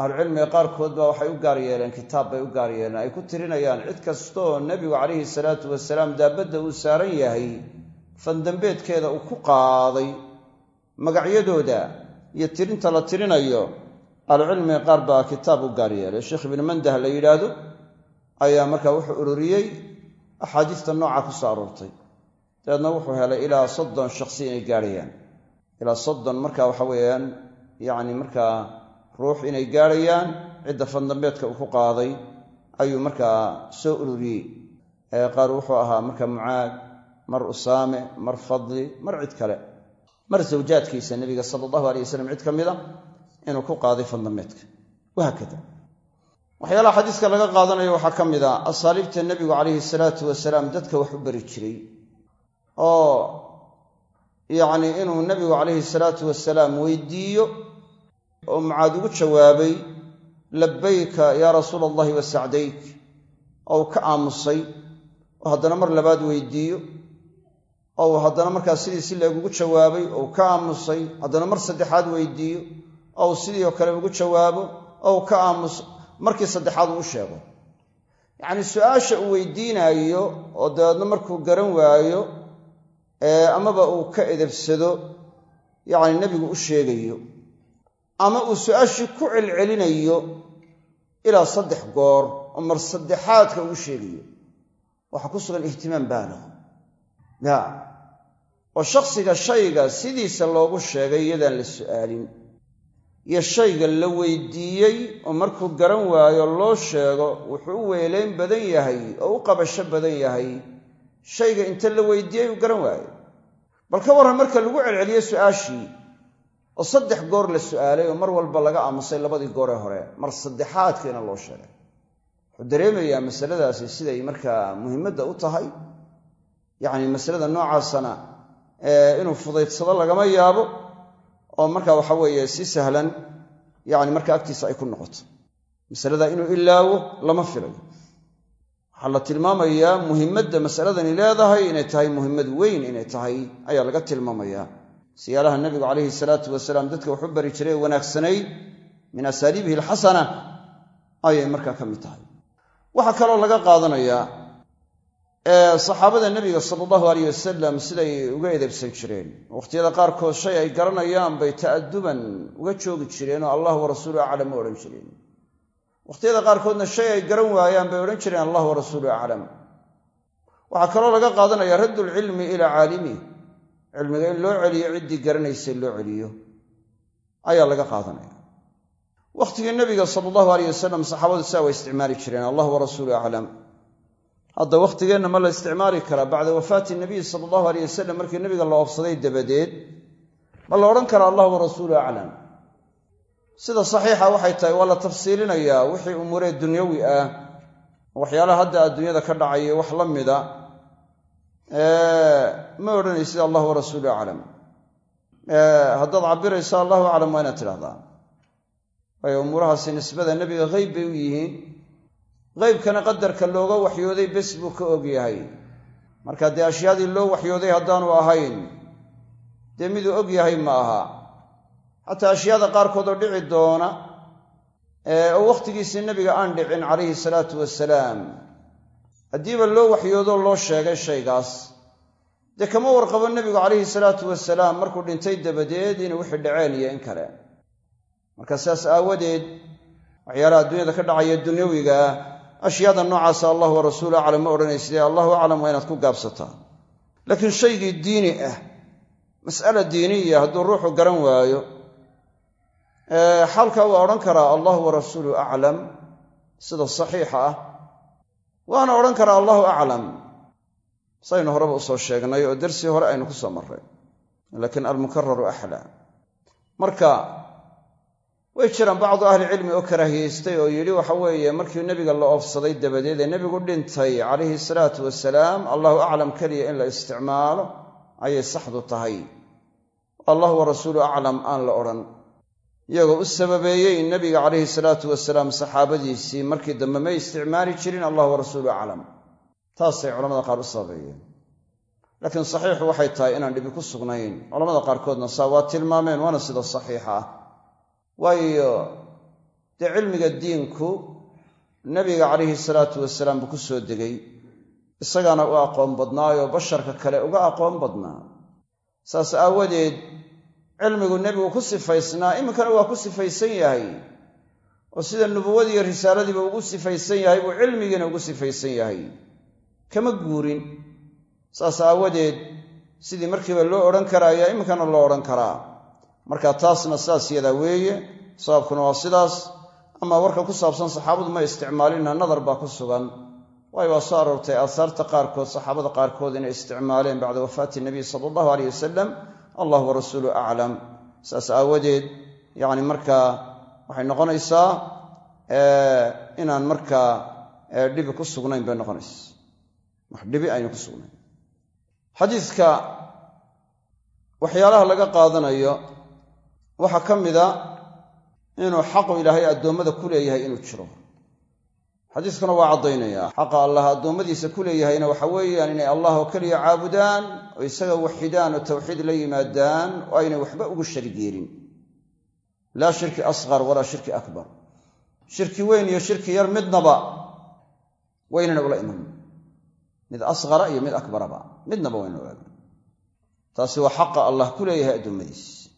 ahlucilmiga qaarkood baa waxay u gaar yeeleen kitaab bay u gaar yeeleen ay ku tirinayaan cid kastaoo nebigu calayhi salaatu wasalaam daabadda uu saaran yahay fandambeedkeeda uu ku qaaday magacyadooda iyo tirinta la tirinayo. Ahlucilmiga qaar baa kitaab u gaar yeelay sheekh ibnu mandah la yidhaahdo ayaa markaa wuxuu ururiyey axaadiista nooca ku soo aroortay. Dabeedna wuxuu helay ilaa soddon shakhsi inay gaadhayaan ilaa soddon marka waxa weeyaan yacni markaa ruux inay gaadhayaan cidda fandambeedka uu ku qaaday ayuu markaa soo ururiyey. Qaar wuxuu ahaa marka mucaad mar usaame mar fadli mar cid kale. Mar zawjaadkiisa nebiga sala allahu alay wasalam cid ka mida inuu ku qaaday fandambeedka. Wahaakada waxyaalaha xadiiska laga qaadanayo waxaa ka mid a asaaliibta nebigu calayhi salaatu wasalaam dadka wax u bari jiray oo yacnii inuu nebigu calayhi salaatu wasalaam weydiiyo oo mucaad ugu jawaabay labbayka yaa rasuula allahi wa sacdayk oo ka aamusay oo haddana mar labaad weydiiyo oo uu haddana markaa sidii si leegugu jawaabay oo uu ka aamusay haddana mar saddexaad weydiiyo oo uu sidii oo kale ugu jawaabo oo uu ka aamuso markii saddexaad uu sheego. Yacnii su'aasha uu weydiinaayo oo dabeedna markuu garan waayo amaba uu ka edebsado yacni nebigu u sheegayo ama uu su'aashii ku celcelinayo ilaa saddex goor oo mar saddexaadka uu sheegayo. Waxaa ku sugan ihtimaam baalig ya oo shakhsiga shayga sidiisa loogu sheegay iyadaan la su'aalin. Iyo shayga la weydiiyey oo markuu garan waayo loo sheego wuxuu u weelayn badan yahay oo u qabasho badan yahay. Shayga inta la weydiiyey uu garan waayo. Bal ka warran marka lagu celceliyo su'aashii oo saddex goor la su'aalay oo mar walba laga aamusay labadii gooree hore mar saddexaadkiina loo sheegay. Wuxuu dareemayaa masaladaasi siday markaa muhimmadda u tahay yacni masalada noocaasana inuu fudaydsado lagama yaabo oo marka waxa weeye si sahlan yani marka agtiisa ay ku noqoto. Masalada inuu ilaawo lama filayo. Waxaa la tilmaamayaa muhimmadda masaladani leedahay inay tahay muhimmad weyn inay tahay ayaa laga tilmaamayaa siyaalaha nabigu calayhi salaatu wasalaam dadka waxu bari jiray ee wanaagsanayd min asaaliibihi alxasana ayay markaa ka mid tahay. Waxaa kaloo laga qaadanayaa saxaabada nebiga sala allahu aleyh wasalam siday uga edebsan jireen. Wakhtiyada qaarkood shay ay garanayaan bay ta'aduban uga joogi jireen oo allah warasuulu aclam u odhan jireen. Wakhtiyada qaarkoodna shay ay garan waayaan bay odhan jireen allah warasuulu aclam. Waxaa kaloo laga qaadanaya raddu lcilmi ilaa caalimi cilmiga in loo celiyo ciddii garanaysay loo celiyo ayaa laga qaadanaya. Wakhtigii nebiga sala allahu aleyh wasalam saxaabadu sidaa way isticmaali jireen allah warasuulu aclam. Hadda wakhtigeenna ma la isticmaali karaa bacda wafaati nabiy sala allahu aleyh wasalam markii nebiga la oobsaday dabadeed ma la odhan karaa allah warasuulu aclam. Sida saxiixa waxay tahay waa la tafsiilinayaa wixii umuuree dunyawi ah. Waxyaalaha hadda adduunyada ka dhacaya wax la mida ma odhanaysid allah warasuulu aclam. Haddaad cabirayso allahu aclam waa inaad tidhahdaa waayo umuurahaasi nisbada nebiga hayb bay u yihiin. Qaybkana qadarka looga waxyooday bes buu ka og yahay. Marka dee ashyaadii loo waxyooday haddaanu ahayn dee miduu og yahay ma aha. Xataa ashyaada qaarkood oo dhici doona oo wakhtigiisii nebiga aan dhicin calayhi salaatu wasalaam haddiiba loo waxyoodoo loo sheegay shaygaas. Dee kama warqabo nebigu calayhi salaatu wasalaam markuu dhintay dabadeed inay wixii dhaceen iyo in kale. Marka sidaas aawadeed waxyaalaha adduunyada ka dhacaya dunyawigaa ashyaada noocaasa allah wa rasuulu aclam ma odhanaysidee allahu aclam waa inaad ku gaabsataa laakiin shaygii diini ah mas'ala diiniya hadduu ruuxu garan waayo xaalkaa waa odhan karaa allahu wa rasuulu aclam sida saxiixa ah waana odhan karaa allahu aclam saynu horeba u soo sheegnay oo darsii hore aynu ku soo marray. Laakiin almukararu axlaa marka way jiraan bacdu ahlicilmi oo karaahiyeystay oo yidhi waxa weeye markii nebiga la oofsaday dabadeed ee nebigu dhintay calayhi salaatu wasalaam allahu aclam keliya in la isticmaalo ayay saxdu tahay. Allah wa rasuulu aclam aan la odhan iyagoo u sababeeyey nebiga calayhi salaatu wasalaam saxaabadiisii. Markii dambe may isticmaali jirin allah wa rasuulu aclam. Taasay culamada qaar u sababeeyeen. Laakiin saxiixu waxay tahay inaan dhibi ku sugnayn. Culamada qaarkoodna saa waa tilmaameen waana sida saxiixa ah. Waayo dee cilmiga diinku nebiga calayhi salaatu wasalaam buu ku soo degay. Isagaana u aqoon badnaayoo basharka kale uga aqoon badnaa. Saas aawadeed cilmigu nebigu ku sifaysnaa iminkana waa ku sifaysan yahay. Oo sida nubuwadii iyo risaaladiiba ugu sifaysan yahay buu cilmigiina ugu sifaysan yahay. Kama guurin. Saas aawadeed sidii markiiba loo odhan karaayaa iminkana loo odhan karaa. Marka taasna sidaas yadaa weeye sababkuna waa sidaas. Ama warka ku saabsan saxaabadu ma isticmaalinna nadar baa ku sugan. Waayo waa soo aroortay aahaarta qaarkood saxaabada qaarkood inay isticmaaleen bacda wafaati nabiy sala allahu aleyh wasalam allah wa rasuulu aclam saas aawadeed yacni markaa waxay noqonaysaa inaan markaa dhibi ku sugnayn bay noqonaysa. Wax dhibi ayna ku sugnayn. Xadiidka waxyaalaha laga qaadanayo waxaa ka mida inuu xaqu ilaahay addoommada ku leeyahay inuu jiro xadiiskuna waa caddaynayaa. Xaqa allah addoommadiisa ku leeyahayna waxa weeyaan inay allah oo keliya caabudaan oo isaga waxidaan oo tawxiid la yimaadaan oo aynay waxba ugu sharig yeelin laa shirki asqar walaa shirki akbar. Shirki weyn iyo shirki yar midnaba waynana ula iman. Mid asqara iyo mid akbaraba midnaba wayna ula iman. Taasi waa xaqa allah ku leeyahay addoommadiis.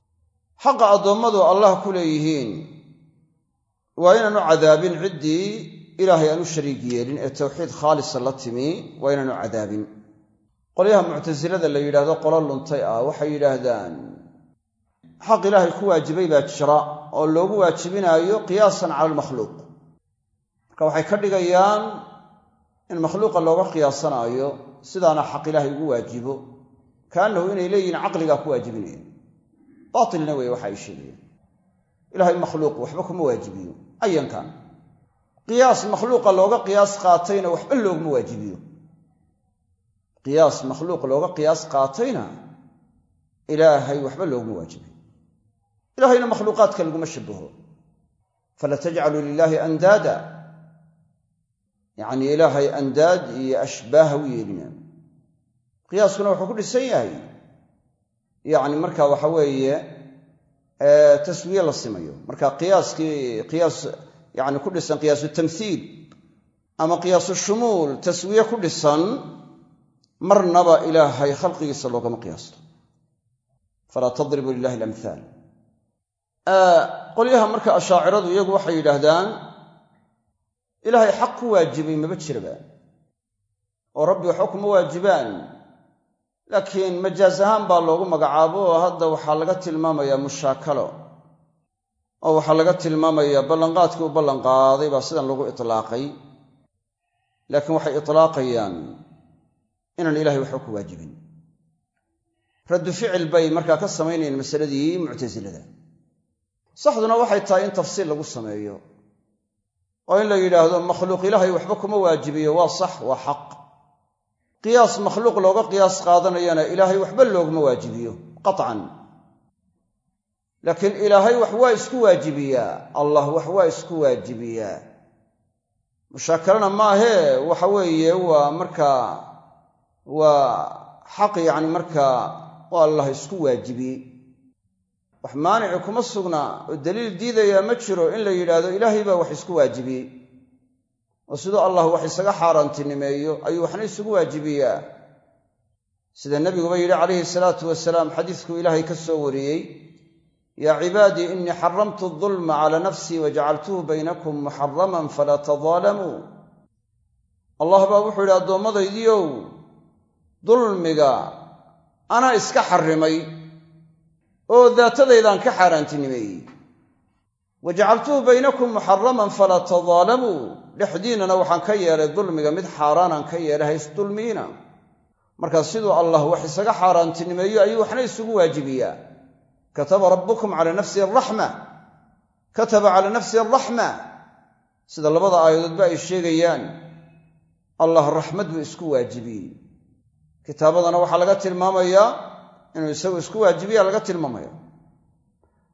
Xaqa addoommadu allah ku waa inaanu cadaabin ciddii ilaahay aan u shariig yeelin ee tawxiid khaalisa la timi waa inaanu cadaabin. Qolyaha muctasilada la yidhaahdo qolo luntay ah waxay yidhaahdaan xaq ilaahay ku waajibay baa jira oo loogu waajibinaayo qiyaasan cala almakhluuq marka waxay ka dhigayaan in makhluuqa looga qiyaasanaayo sidaana xaq ilaahay ugu waajibo kaannahu inay leeyihiin caqligaa ku waajibinaya. Baatilna weeye waxa ay sheegayaan. Ilaahay makhluuq waxba kuma waajibiyo. Ayankan qiyaas makhluuqa looga qiyaas qaatayna waxba looguma waajibiyo. qiyaas makhluuq looga qiyaas qaatayna ilaahay waxba looguma waajibiyo. ilahayna makhluuqaadka laguma shabaho fala tajcaluu lilaahi andaada. yacnii ilaahay andaad iyo ashbaaha u yeelina. qiyaaskuna wuxuu ku dhisan yahay. yacni marka waxa weeye taswiye la simayo. marka qiyaaskii qiyaas yani ku dhisan qiyaasu tamthiil ama qiyaasu shumuul taswiye ku dhisan marnaba ilaahay khalqigiisa loogama qiyaasto. Falaa tadribu lilahi alamhaal qolyaha marka ashaaciradu iyagu waxay yidhaahdaan ilaahay xaq ku waajibay maba jiraba oo rabbi waxba kuma waajibaan. Laakiin majaaz ahaan baa loogu magacaabo oo hadda waxaa laga tilmaamayaa mushaakalo oo waxaa laga tilmaamayaa ballanqaadkii u ballanqaaday baa sidan lagu itlaaqay. Laakiin waxay itlaaqayaan inaan ilahay waxba ku waajibin. Raddu ficil bay markaa ka samaynayeen masaladii muctasilada saxduna waxay tahay in tafsiil lagu sameeyo oo in la yidhaahdo makhluuq ilaahay waxba kuma waajibiyo waa sax waa xaq. Qiyaas makhluuq looga qiyaas qaadanayana ilaahay waxba looguma waajibiyo qaطcan laakiin ilaahay wax waa isku waajibiyaa. Allah wax waa isku waajibiyaa. Mushaakalana maahee waxa weeye waa markaa waa xaq yacni markaa waa allah isku waajibiyey wax maanici kuma sugna oo daliil diidayaa ma jiro in la yidhaahdo ilaahay baa wax isku waajibiyey oo siduu allah wax isaga xaaraantinimeeyo ayuu waxna isugu waajibiyaa. Sida nebiguba yidhi calayhi salaatu wasalaam xadiiskuu ilaahay ka soo wariyey yaa cibaadii innii xaramtu dulma calaa nafsii wajacaltuhu baynakum muxaraman falaa tadaalamuu allah baa wuxuu yidhi addoommadaydiiow dulmiga anaa iska xarrimay oo daatadaydaan ka xaaraantinimeeyey. Wajacaltuhu baynakum muxaraman falaa tadaalamuu dhexdiinnana waxaan ka yeelay dulmiga mid xaaraanaan ka yeelay haysdulmiina markaa siduu allah wax isaga xaaraantinimeeyo ayuu waxna isugu waajibiyaa kataba rabbukum calaa nafsihi araxma kataba calaa nafsihi araxma sida labada aayadoodba ay sheegayaan allah raxmad buu isku waajibiyey kitaabadana waxaa laga tilmaamayaa inuu isagu isku waajibiya laga tilmaamaya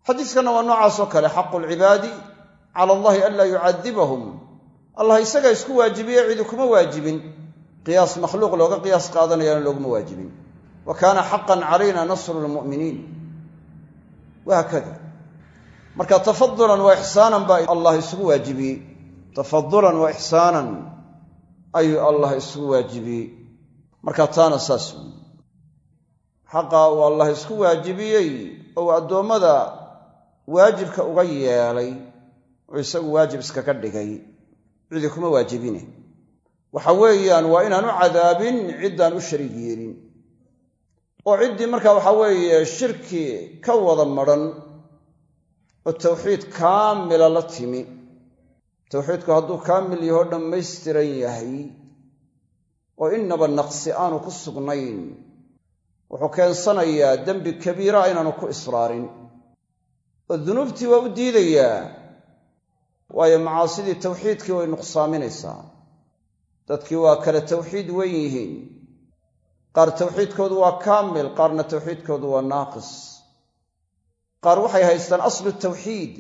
xadiiskanna waa noocaasoo kale xaqu lcibaadi cala allahi an laa yucadibahum allah isagaa isku waajibiye cidi kuma waajibin qiyaas makhluuq looga qiyaas qaadanayaana looguma waajibin wa kaana xaqan calayna nasru lmu'miniin wahaakada marka tafadulan wa ixsaanan baa allah isugu waajibiyey. Tafadulan wa ixsaanan ayuu allah isugu waajibiyey. Marka taana saas weyi xaqa uu allah isku waajibiyey ou addoommada waajibka uga yeelay oo isagu waajib iskaga dhigay. Cidi kuma waajibine. Waxa weeyaan waa inaanu cadaabin ciddaan u shariig yeelin oo ciddii marka waxa weeye shirki ka wada madran oo tawxiid kaamila la timi. Tawxiidku hadduu kaamil yahoo dhammaystiran yahay oo innaba naqsi aanu ku sugnayn wuxuu keensanayaa dembi kabiira inaanu ku israarin. Oo dunuubtii waa u diidayaa waayo macaasidii tawxiidkii way nuqsaaminaysaa. Dadkii waa kale tawxiid wen yihiin qaar tawxiidkoodu waa kaamil qaarna tawxiidkoodu waa naaqis. Qaar waxay haystaan aslu tawxiid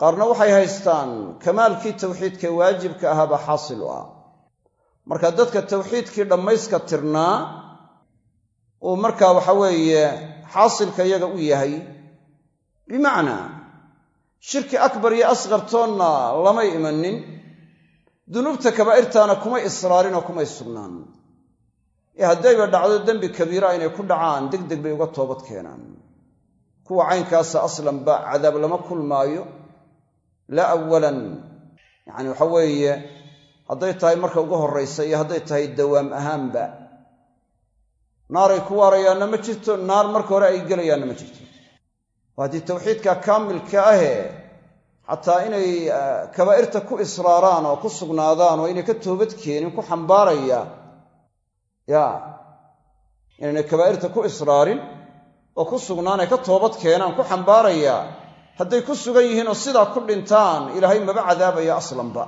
qaarna waxay haystaan kamaalkii tawxiidkae waajibka ahaabaa xaasil u ah. Marka dadka tawxiidkii dhammayska tirnaa uu markaa waxa weeye xaasilka iyaga u yahay bimacnaa shirki akbar iyo asqartoonna lamay imanin dunuubta kabaa'irtaana kumay israarin oo kumay sugnaan ee haddayba dhacdo dembi kabiira inay ku dhacaan deg deg bay uga toobad keenaan. Kuwa caynkaasa aslanba cadaab lama kulmaayo. Laa awalan yacni waxa weeye hadday tahay marka ugu horraysa iyo hadday tahay dawaam ahaanba naaray ku waarayaanna ma jirto naar marka hore ay gelayaanna ma jirto. Waa haddii tawxiidka kaamilka ahee xataa inay kabaa'irta ku israaraan oo ku sugnaadaan oo inay ka toobad keenin ku xambaaraya ya inaynay kabaa'irta ku israarin oo ku sugnaan ay ka toobad keenaan ku xambaaraya hadday ku sugan yihiin oo sidaa ku dhintaan ilaahay maba cadaabaya aslanba.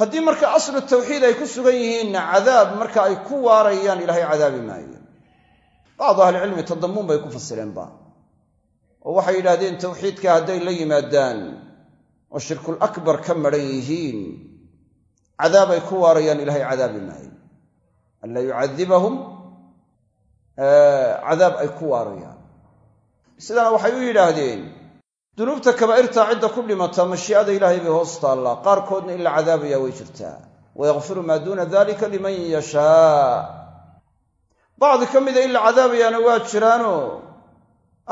Haddii marka aslu tawxiid ay ku sugan yihiinna cadaab marka ay ku waarayaan ilaahay cadaabi maayo. Bacdu ahlicilmi tadammuun bay ku fasireenba oo waxay yidhahdeen tawxiidka hadday la yimaadaan oo shirkul akbar ka maran yihiin cadaab ay ku waarayaan ilaahay cadaabi maayo anlaa yucadibahum cadaab ay ku waarayaan sidana waxay u yidhaahdeen dunuubta kabaa'irtaa cidda ku dhimata mashii'ada ilaahay bay hoos taallaa qaarkoodna in la cadaabaya way jirtaa wayakfiru maa duuna dalika liman yashaa bacdi ka mida in la cadaabayaana waa jiraanoo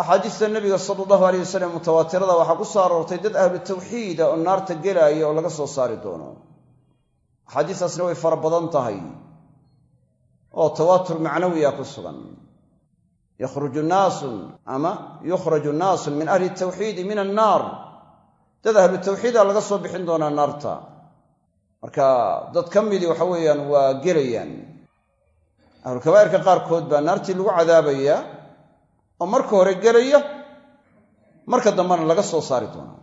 axaadiista nabiga sala allahu aleyh wasalam mutawaatirada waxaa ku soo aroortay dad ahlu tawxiida oo naarta gelaaya oo laga soo saari doono axaadiistaasna way fara badan tahay oo tawaatur macnawiya ku sugan. Yakhruju naasun ama yukhraju naasun min ahli tawxiidi min annaar. Dad ahlu tawxiida laga soo bixin doonaa naarta. Marka dad ka midii waxa weeyaan waa gelayaan. Ahlulkabaa'irka qaarkood baa naartii lagu cadaabayaa oo marka hore gelaya marka dambena laga soo saari doonaa.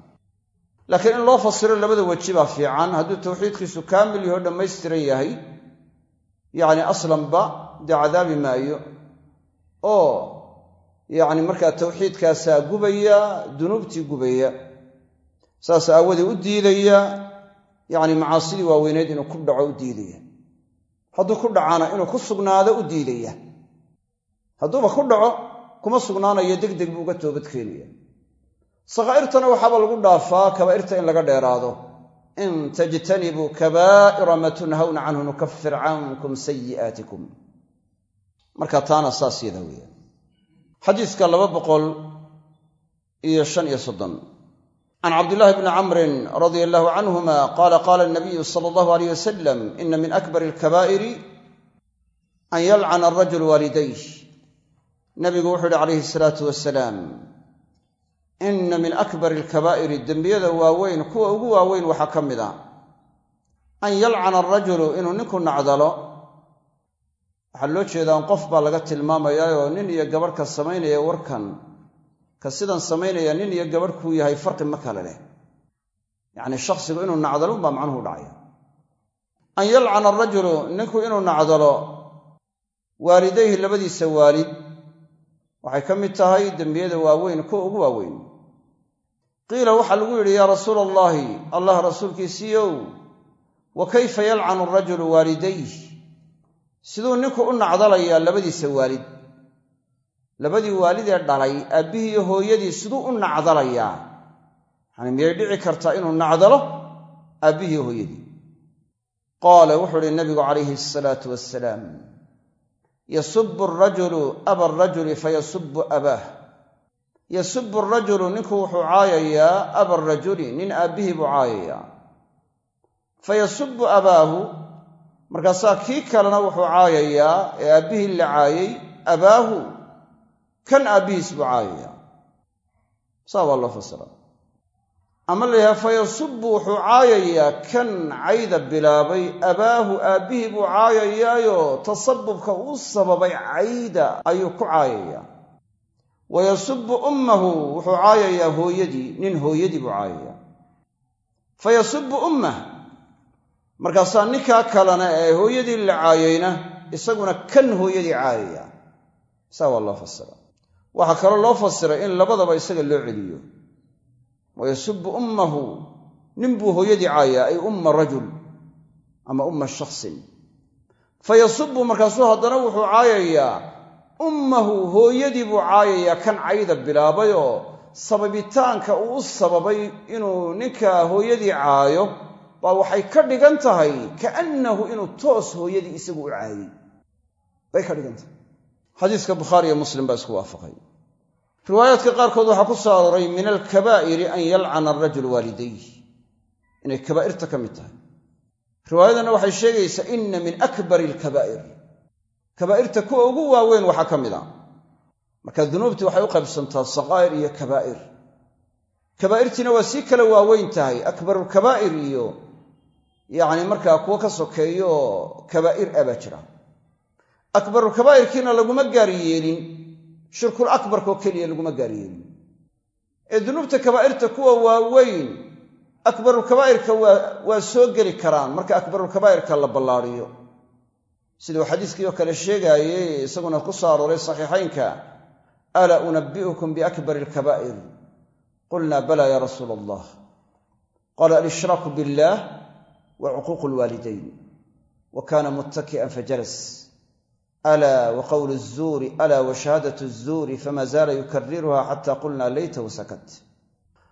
Laakiin in loo fasiro labada weji baa fiican. Hadduu tawxiidkiisu kaamil yaho dhammaystiran yahay yacni aslanba dee cadaabi maayo. Oo yacni markaa tawxiidkaasaa gubaya dunuubtii gubaya. Saas aawadee u diidaya yacni macaasidii waaweyneed inuu ku dhaco u diidaya. Hadduu ku dhacaana inuu ku sugnaado u diidaya. Hadduuba ku dhaco kuma sugnaanayo deg deg buu uga toobad keenaya sakhaa'irtana waxaaba lagu dhaafaa kabaa'irta in laga dheeraado in tajtanibuu kabaa'ira ma tunhawna canhu nukafir cankum sayi'aatikum marka taana saas yada weeyaan xadiiska laba boqol iyo shan iyo soddon can cabdillaahi bni camrin radia allahu canhuma qaala qaala nabiyu sala allahu aleyh wasalam ina min akbar alkabaa'iri an yalcana arajulu waalidayh nabigu wuxuu yihi calayhi salaatu wasalaam ina min akbar alkabaa'iri dembiyada waaweyn kuwa ugu waaweyn waxaa ka mid a. An yalcana arajulu inuu ninku nacdalo. Waxaa loo jeedaa qof baa laga tilmaamayaayoo nin iyo gabadh ka samaynaya warkan. Ka sidan samaynaya nin iyo gabadh kuu yahay farqi ma kale leh. Yacni shakhsigu inuu nacdalo unbaa macnuhu dhacaya. An yalcana arajulu ninku inuu nacdalo waalidayhi labadiisa waalid. Waxay ka mid tahay dembiyada waaweyn kuwa ugu waaweyn qiila waxaa lagu yidhi yaa rasuula allaahi allah rasuulkiisiiyow wa kayfa yalcanu arajulu waalidayh siduu ninku u nacdalayaa labadiisa waalid. Labadii waalidee dhalay aabbihii iyo hooyadii siduu u nacdalayaa. Yacani miyay dhici kartaa inuu nacdalo aabbihii iyo hooyadii? Qaala wuxuu ihi nabigu calayhi asalaatu wassalaam yasubu arajulu aba arajuli fayasubu abaah yasubu arajulu ninku wuxuu caayayaa aba arajuli nin aabbihii buu caayayaa. Fayasubu abaahu markaasaa kii kalena wuxuu caayayaa ee aabbihii la caayay abaahu kan aabbihiis buu caayayaa. Saa waa loo fasira. Ama la yidhaha wuxuu caayayaa kan cayda bilaabay abaahu aabbihii buu caayayaayo tasabubka uu sababay cayda ayuu ku caayayaa wa yasubu ummahu wuxuu caayayaa hooyadii nin hooyadii buu caayayaa fa yasubu ummah markaasaa ninkaa kalena ee hooyadii la caayayna isaguna kan hooyadii caayaya saa waa loo fasira waxaa kaloo loo fasiray in labadaba isaga loo celiyo wa yasubu ummahu nin buu hooyadii caayaa ay umma rajul ama umma shaksin fa markaasuu haddana wuxuu caayayaa ummahu hooyadii buu caayayaa kan cayda bilaabay oo sababitaanka uu u sababay inuu ninka hooyadii caayo baa waxay ka dhigan tahay kaannahu inuu toos hooyadii isagu u caayey bay ka dhigan tahay. Xadiiska bukhaari iyo muslim baa isku waafaqay. Riwaayaadka qaarkood waxaa ku soo arooray min alkabaa'iri an yalcana arajul waalidayh inay kabaa'irta ka mid tahay. Riwaayadanna waxay sheegaysaa inna min akbari alkabaa'ir kabaa'irta kuwa ugu waaweyn waxaa ka mid a marka dunuubtii waxay u qaybsantaa saqaa'ir iyo kabaa'ir. Kabaa'irtiina waa sii kala waaweyn tahay akbarulkabaa'ir iyo yacni markaa kuwo ka sokeeyo oo kabaa'ir ah baa jira. Akbarulkabaa'irkiina laguma gaar yeelin shirkul akbarkoo keliya laguma gaar yeelin. Ee dunuubta kabaa'irta kuwa waaweyn akbarulkabaa'irka waa soo geli karaan. Marka akbarulkabaa'irka la ballaariyo siduu xadiiskii oo kale sheegaayey isaguna ku soo arooray saxiixaynka alaa unabi'ukum biakbari alkabaa'ir qulna bala ya rasuula allah qaala alishraaku billaah wa cuquuqu lwaalidayn wa kaana muttaki'an fajalas alaa wa qowlu zuuri alaa wa shahaadatu zuuri fama zaala yukariruha xata qulna leytahu sakat.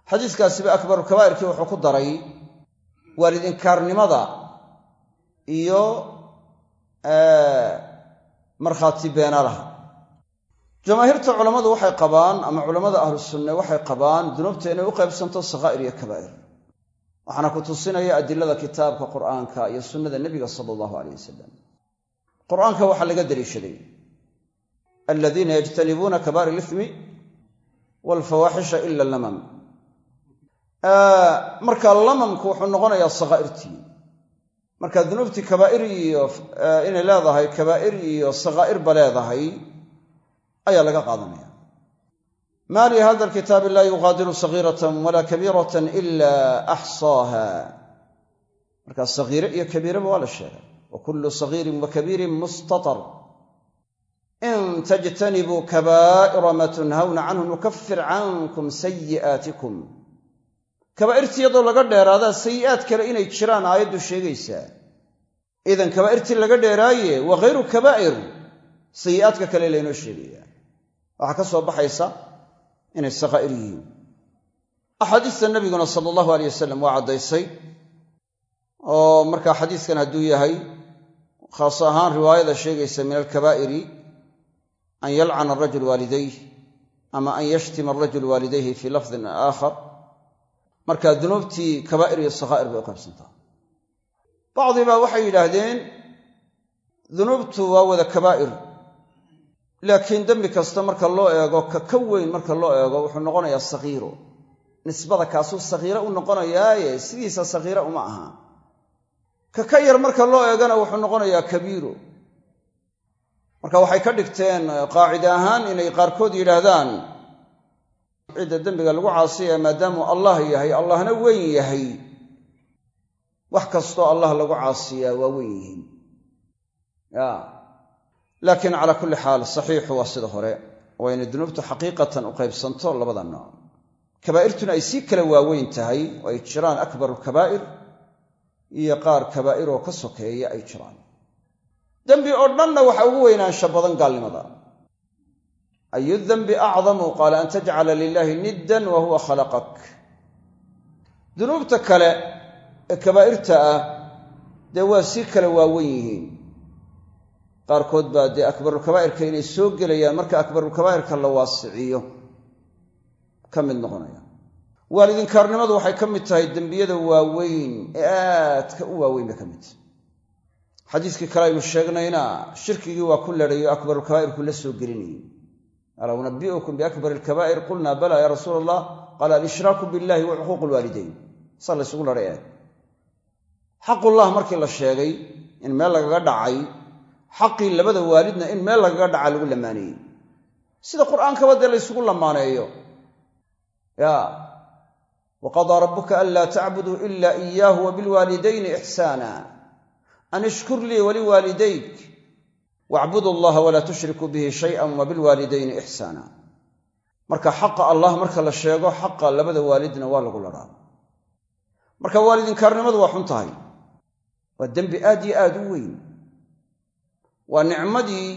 Xadiiskaasiba akbarukabaa'irkii wuxuu ku daray waalid inkaarnimada iyo markhaati beenalaha jamaahiirta culammadu waxay qabaan ama culammada ahlu sunne waxay qabaan dunuubta inay u qaybsanto sakaa'ir iyo kabaa'ir. Waxaana ku tusinaya adilada kitaabka qur'aanka iyo sunnada nebiga sala allahu aleyh wasalam qur'aanka waxaa laga daliishaday aladiina yajtanibuuna kabaa'ir ilithmi waalfawaaxisha ila lamam marka lamamku wuxuu noqonayaa sakaa'irtii marka dunuubtii kabaa'ir iyo inay leedahay kabaa'ir iyo sakaa'irba leedahay ayaa laga qaadanaya. Ma li hada alkitaabi laa yuqaadiru sagiiratan walaa kabiiratan ila axsaaha marka sagiire iyo kabiiraba waa la sheegay. Wa kullu sagiirin wa kabiirin mustatar. In tajtanibuu kabaa'ira ma tunhawna canhu nukafir cankum sayi'aatikum kabaa'irtii iyadoo laga dheeraadaa sayi'aad kale inay jiraan aayaddu sheegaysaa idan kabaa'irtii laga dheeraaye wa hayru kabaa'ir sayi'aadka kale laynoo sheegaya waxaa ka soo baxaysa inay sakaa'ir yihiin. Axaadiista nabiguna sala allahu aleyh wasalam waa caddaysay oo markaa xadiiskan hadduu yahay khaas ahaan riwaayada sheegaysa min alkabaa'iri an yalcana arajul waalidayh ama an yashtima arajul waalidayhi fii lafdin aakhar marka dunuubtii kabaa'ir iyo sakaa'ir bay u qaybsantaa. Bacdii baa waxay yidhaahdeen dunuubtu waa wada kabaa'ir laakiin dembi kasta marka loo eego ka ka weyn marka loo eego wuxuu noqonayaa sakiiro nisbada kaasuu sakiiro u noqonayaaye sidiisa sakiira uma aha. Ka ka yar marka loo eegana wuxuu noqonayaa kabiiro marka waxay ka dhigteen qaacide ahaan inay qaarkood yidhaahdaan cidda dembiga lagu caasiyaya maadaamuu allah yahay allahna weyn yahay. Wax kastoo allah lagu caasiyaa waa weyn yihiin. Laakiin calaa kulli xaal saxiixu waa sida hore. Waa inay dunuubtu xaqiiqatan u qaybsanto labada nooc. Kabaa'irtuna ay sii kala waaweyn tahay oo ay jiraan akbaru kabaa'ir iyo qaar kabaa'iroo ka sokeeya ay jiraan. Dembi oo dhanna waxa ugu weynaansha badan gaalnimada ayu dembi acdamu qaala an tajcala lilaahi niddan wa huwa khalaqak dunuubta kale ee kabaa'irta ah dee waa sii kala waawen yihiin qaarkood baa dee akbarulkabaa'irka inay soo gelayaan marka akbarulkabaa'irka la waasiciyo ka mid noqonaya waalidinkaarnimadu waxay ka mid tahay dembiyada waaweyn ee aadka u waaweyn bay ka mid tahay xadiiskii kale aynu sheegnayna shirkigii waa ku ledhayo akbarulkabaa'irku la soo gelinayay alaa unabi'ukum biakbari alkabaa'ir qulna bala ya rasuula allah qaala alshraaku billahi wa cuquuqu lwaalidayn saa la ysugu ladhay aad xaqullah markii la sheegay in meel lagaga dhacay xaqii labada waalidna in meel lagaga dhaca lagu lamaaneeyey sida qur'aankaba dee la ysugu lamaaneeyo ya waqadaa rabuka anlaa tacbuduu ila iyaahu wa bilwaalidayni ixsaana an ishkur lii waliwaalidayk wacbudu allaha walaa tushrikuu bihi shayan wa bilwaalidayni ixsaana marka xaqa allah marka la sheego xaqa labada waalidna waa lagu ladhaa marka waalidinkaarnimadu waa xun tahay waa dembi aad yo aad u weyn waa nicmadii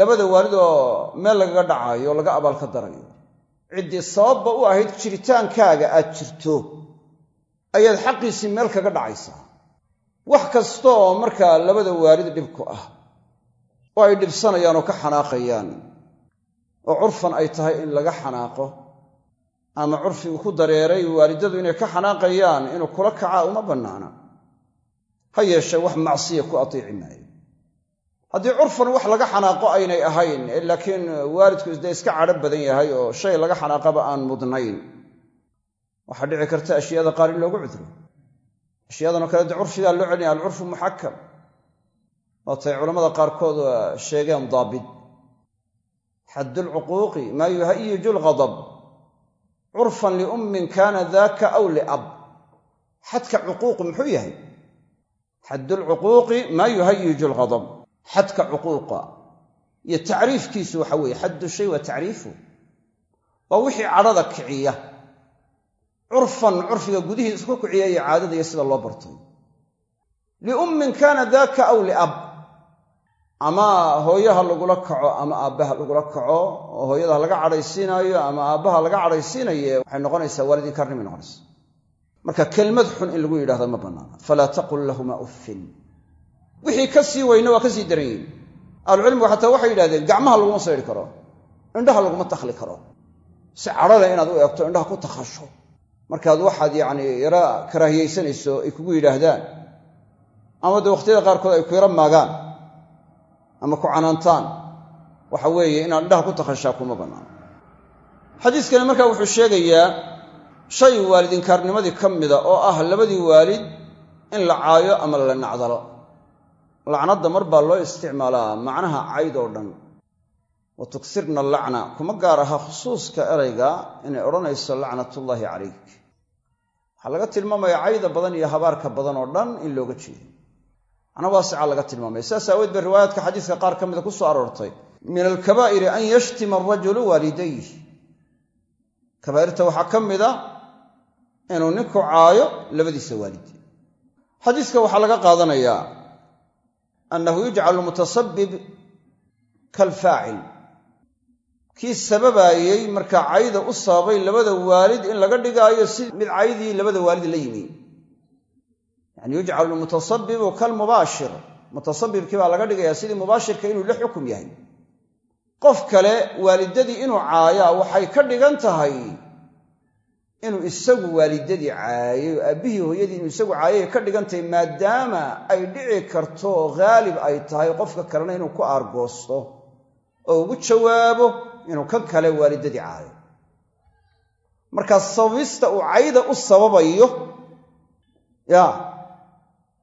labada waalid oo meel lagaga dhacaayo oo laga abaalka darayo ciddii sababba u ahayd jiritaankaaga aad jirto ayaad xaqiisii meel kaga dhacaysaa wax kasta oo markaa labada waalid dhibku ah oo ay dhibsanayaan oo ka xanaaqayaan oo curfan ay tahay in laga xanaaqo ama curfigu ku dareeray waalidadu inay ka xanaaqayaan inuu kula kacaa uma bannaana. Ha yeeshee wax macsiya ku atiici maayo. Haddii curfan wax laga xanaaqo aynay ahayn laakiin waalidku dee iska cadho badan yahay oo shay laga xanaaqaba aan mudnayn waxaa dhici karta ashyaada qaar in loogu cudro. Ashyaadanoo kale de curfigaa loo celinaya alcurfu muxakam waatay culammada qaarkood sheegeen daabit. Xaddu lcuquuqi maa yuhayiju lghadab curfan liummin kaana daaka aw liab xadka cuquuq muxuu yahay? Xaddu lcuquuqi maa yuhayiju lghadab xadka cuquuqa iyo tacriifkiisu waxa weeye xaddu shay wa tacriifu. Waa wixii cadhada kiciya. Curfan curfiga gudihiisa ku kiciya iyo caadada iyo sida loo bartay. Liummin kaana daaka aw liab ama hooyaha lagula kaco ama aabbaha lagula kaco oo hooyada laga cadhaysiinaayo ama aabbaha laga cadhaysiinaye waxay noqonaysaa waalidinkarnimay noqonaysa. Marka kelmad xun in lagu yidhahda ma bannaana. Falaa taqul lahuma uffin. Wixii ka sii weyna waa ka sii daran yihiin ahlucilmigu xataa waxay yidhahdeen gacmaha laguma saydhi karo. Indhaha laguma takhli karo. Si cadhale inaad u eegto indhaha ku takhasho. Markaad waxaad yacni yara karaahiyaysanayso ay kugu yidhaahdaan. Ama dee wakhtiyada qaarkood ay ku yara maagaan ama ku canaantaan. Waxa weeye inaad indhaha ku takhashaa kuma bannaano xadiiskani markaa wuxuu sheegayaa shay waalidinkaarnimadii ka mida oo ah labadii waalid in la caayo ama la nacdalo. Lacnadda mar baa loo isticmaalaa macnaha cayd oo dhan. Wa tugsirna lacna kuma gaar aha khusuuska erayga inay odhanayso lacnatullaahi calayk. Waxaa laga tilmaamaya cayda badan iyo habaarka badan oo dhan in looga jeedo macna waasica laga tilmaamaya sidaas aaweed bay riwaayaadka xadiiska qaar ka mida ku soo aroortay. Min alkabaa'iri an yashtima arajulu waalidayh kabaa'irta waxaa ka mida inuu ninku caayo labadiisa waalid. Xadiiska waxaa laga qaadanayaa annahu yujcalu mutasabib kalfaacil. Kii sababaayey markaa cayda u sababay labada waalid in laga dhigaayo si mid caydii labada waalid la yimi yani yujcalu mutasabibu kalmubaashir mutasabibkii baa laga dhigayaa sidii mubaashirka inuu la xukum yahay qof kale waalidadii inuu caayaa waxay ka dhigan tahay inuu isagu waalidadii caayay oo aabbihii hooyadii inuu isagu caayay ka dhigan tahay maadaama ay dhici karto haalib ay tahay qofka kalena inuu ku aargoosto oo ugu jawaabo inuu kan kale waalidadii caayo markaa sababista cayda u sababayo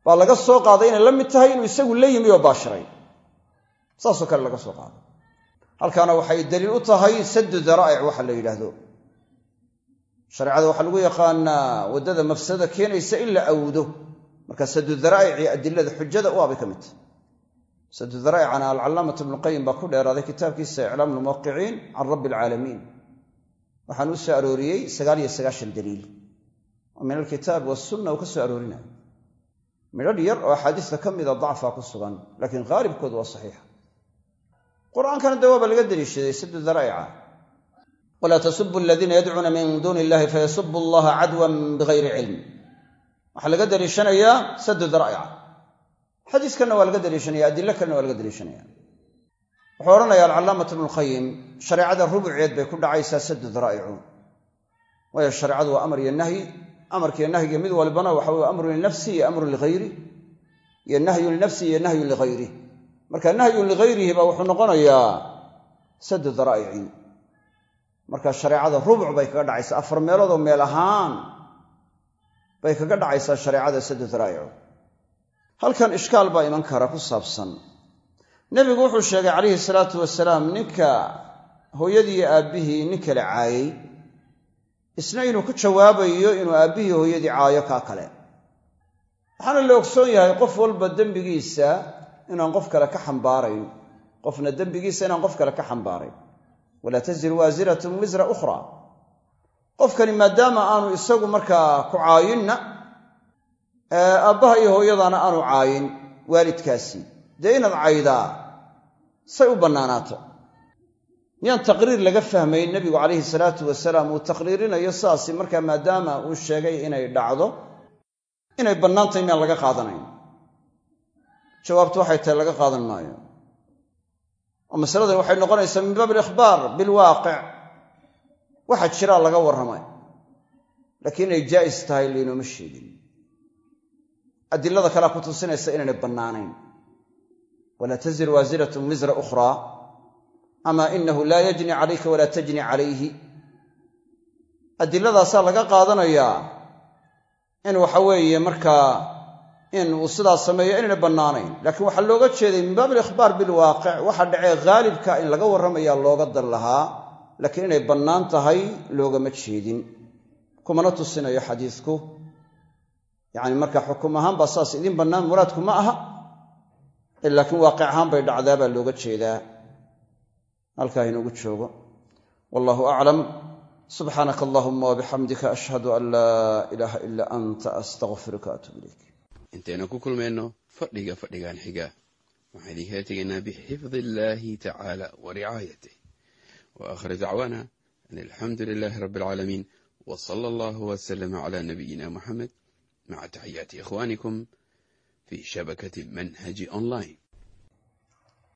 baa laga soo qaaday inay la mid tahay inuu isagu la yimi oo baashiray. Saasoo kale laga soo qaaday. Halkaana waxay daliil u tahay saddu daraa'ic waxa la yidhaahdo. Shareecada waxaa lagu yaqaanaa waddada mafsadada keenaysa in la awdo marka saddu daraa'ici adilada xujada u abay ka mid saddu daraa'icana alcalaamatu ibnuqayim baa ku dheeraaday kitaabkiisa iclaam lmuwaqiciin can rabbi alcaalamiin. Waxaan u arooriyey sagaal iyo sagaashan daliil. Oo min alkitaab wasunna uu ka soo aroorinayo midhadh yar oo axaadiista ka mida dacfa ku sugan laakiin haalibkoodu waa saxiixa. Qur'aankana dee waaba laga deliishaday saddu daraa'ica walaa tasubu aladiina yadcuuna min duuni illahi fayasubu allaha cadwan bigayri cilm waxaa laga deliishanayaa saddu daraa'ica xadiiskanna waa laga deliishanaya adilo kalena waa laga deliishanaya wuxuu odhanaya alcalaamatu ibnuqayim shareecada rubuceed bay ku dhacaysaa saddu daraa'icu waayo shareecadu waa amar iyo nahyi amarkiiyo nahyiga mid walbana waxa weye amrun linafsi iyo amrun ligayri iyo nahyun linafsi iyo nahyun ligayri marka nahyun ligayrihi baa wuxuu noqonayaa saddu daraa'ici marka shareecada rubuc bay kaga dhacaysaa afar meeloodoo meel ahaan bay kaga dhacaysaa shareecada saddu daraa'icu halkan ishkaal baa iman kara ku saabsan. Nebigu wuxuu sheegay calayhi salaatu wasalaam ninka hooyadii aabbihii nin kale caayey isna inuu ku jawaabayo inuu aabbihii hooyadii caayo kaa kale. Waxaana la ogsoon yahay qof walba dembigiisa inaan qof kale ka xambaarayn. Qofna dembigiisa inaan qof kale ka xambaarayn. Walaa taziru waasiratun wisra ukhra qofkani maadaama aanu isagu markaa ku caayinna aabbaha iyo hooyadana aanu caayin waalidkaasi. Dee inaad caydaa say u bannaanaato miyaan taqriir laga fahmayn nebigu calayhi salaatu wasalaam uu taqriirinayo sidaasi markaa maadaama uu sheegay inay dhacdo inay bannaantahy miyaan laga qaadanayn? Jawaabtu waxay tahay laga qaadan maayo. Oo masaladan waxay noqonaysaa min baab alikhbaar bilwaaqic waxa jiraa laga warramay laakiin inay jaa'is tahay laynooma sheegin. Adilada kalea ku tusinaysa inaynay bannaanayn. Walaa tazir waasiratun wisra ukhraa ama inahu laa yajni calayka walaa tajni calayhi. Adiladaasaa laga qaadanayaa in waxa weeye markaa in uu sidaas sameeyo inaynay bannaanayn. Laakiin waxaa looga jeeday min baab alikhbaar bilwaaqic waxa dhacee haalibka in laga warramayaa looga dan lahaa laakiin inay bannaan tahay loogama jeedin. Kumana tusinayo xadiisku. Yacni marka xukum ahaan baa saas idiin bannaan muraadku ma aha. Laakiin waaqic ahaan bay dhacdaa baa looga jeedaa halkaa inoogu joogo. Wallahu aclam subxaanaka allahuma wabixamdika ashhadu an laa ilaaha ilaa anta astaqfiruka atuub ilayk. Intaynu ku kulmayno fadhiga fadhigan xiga. Waxaan idinkala tegaynaa bixifdi illaahi tacaala wa ricaayatih wa dacwaana an alxamdu lilaahi rabbi alcaalamiin wa sala allahu wasalama nabiyina muxamed maca taxiyaati ikhwaanikum fi shabakati manhaji online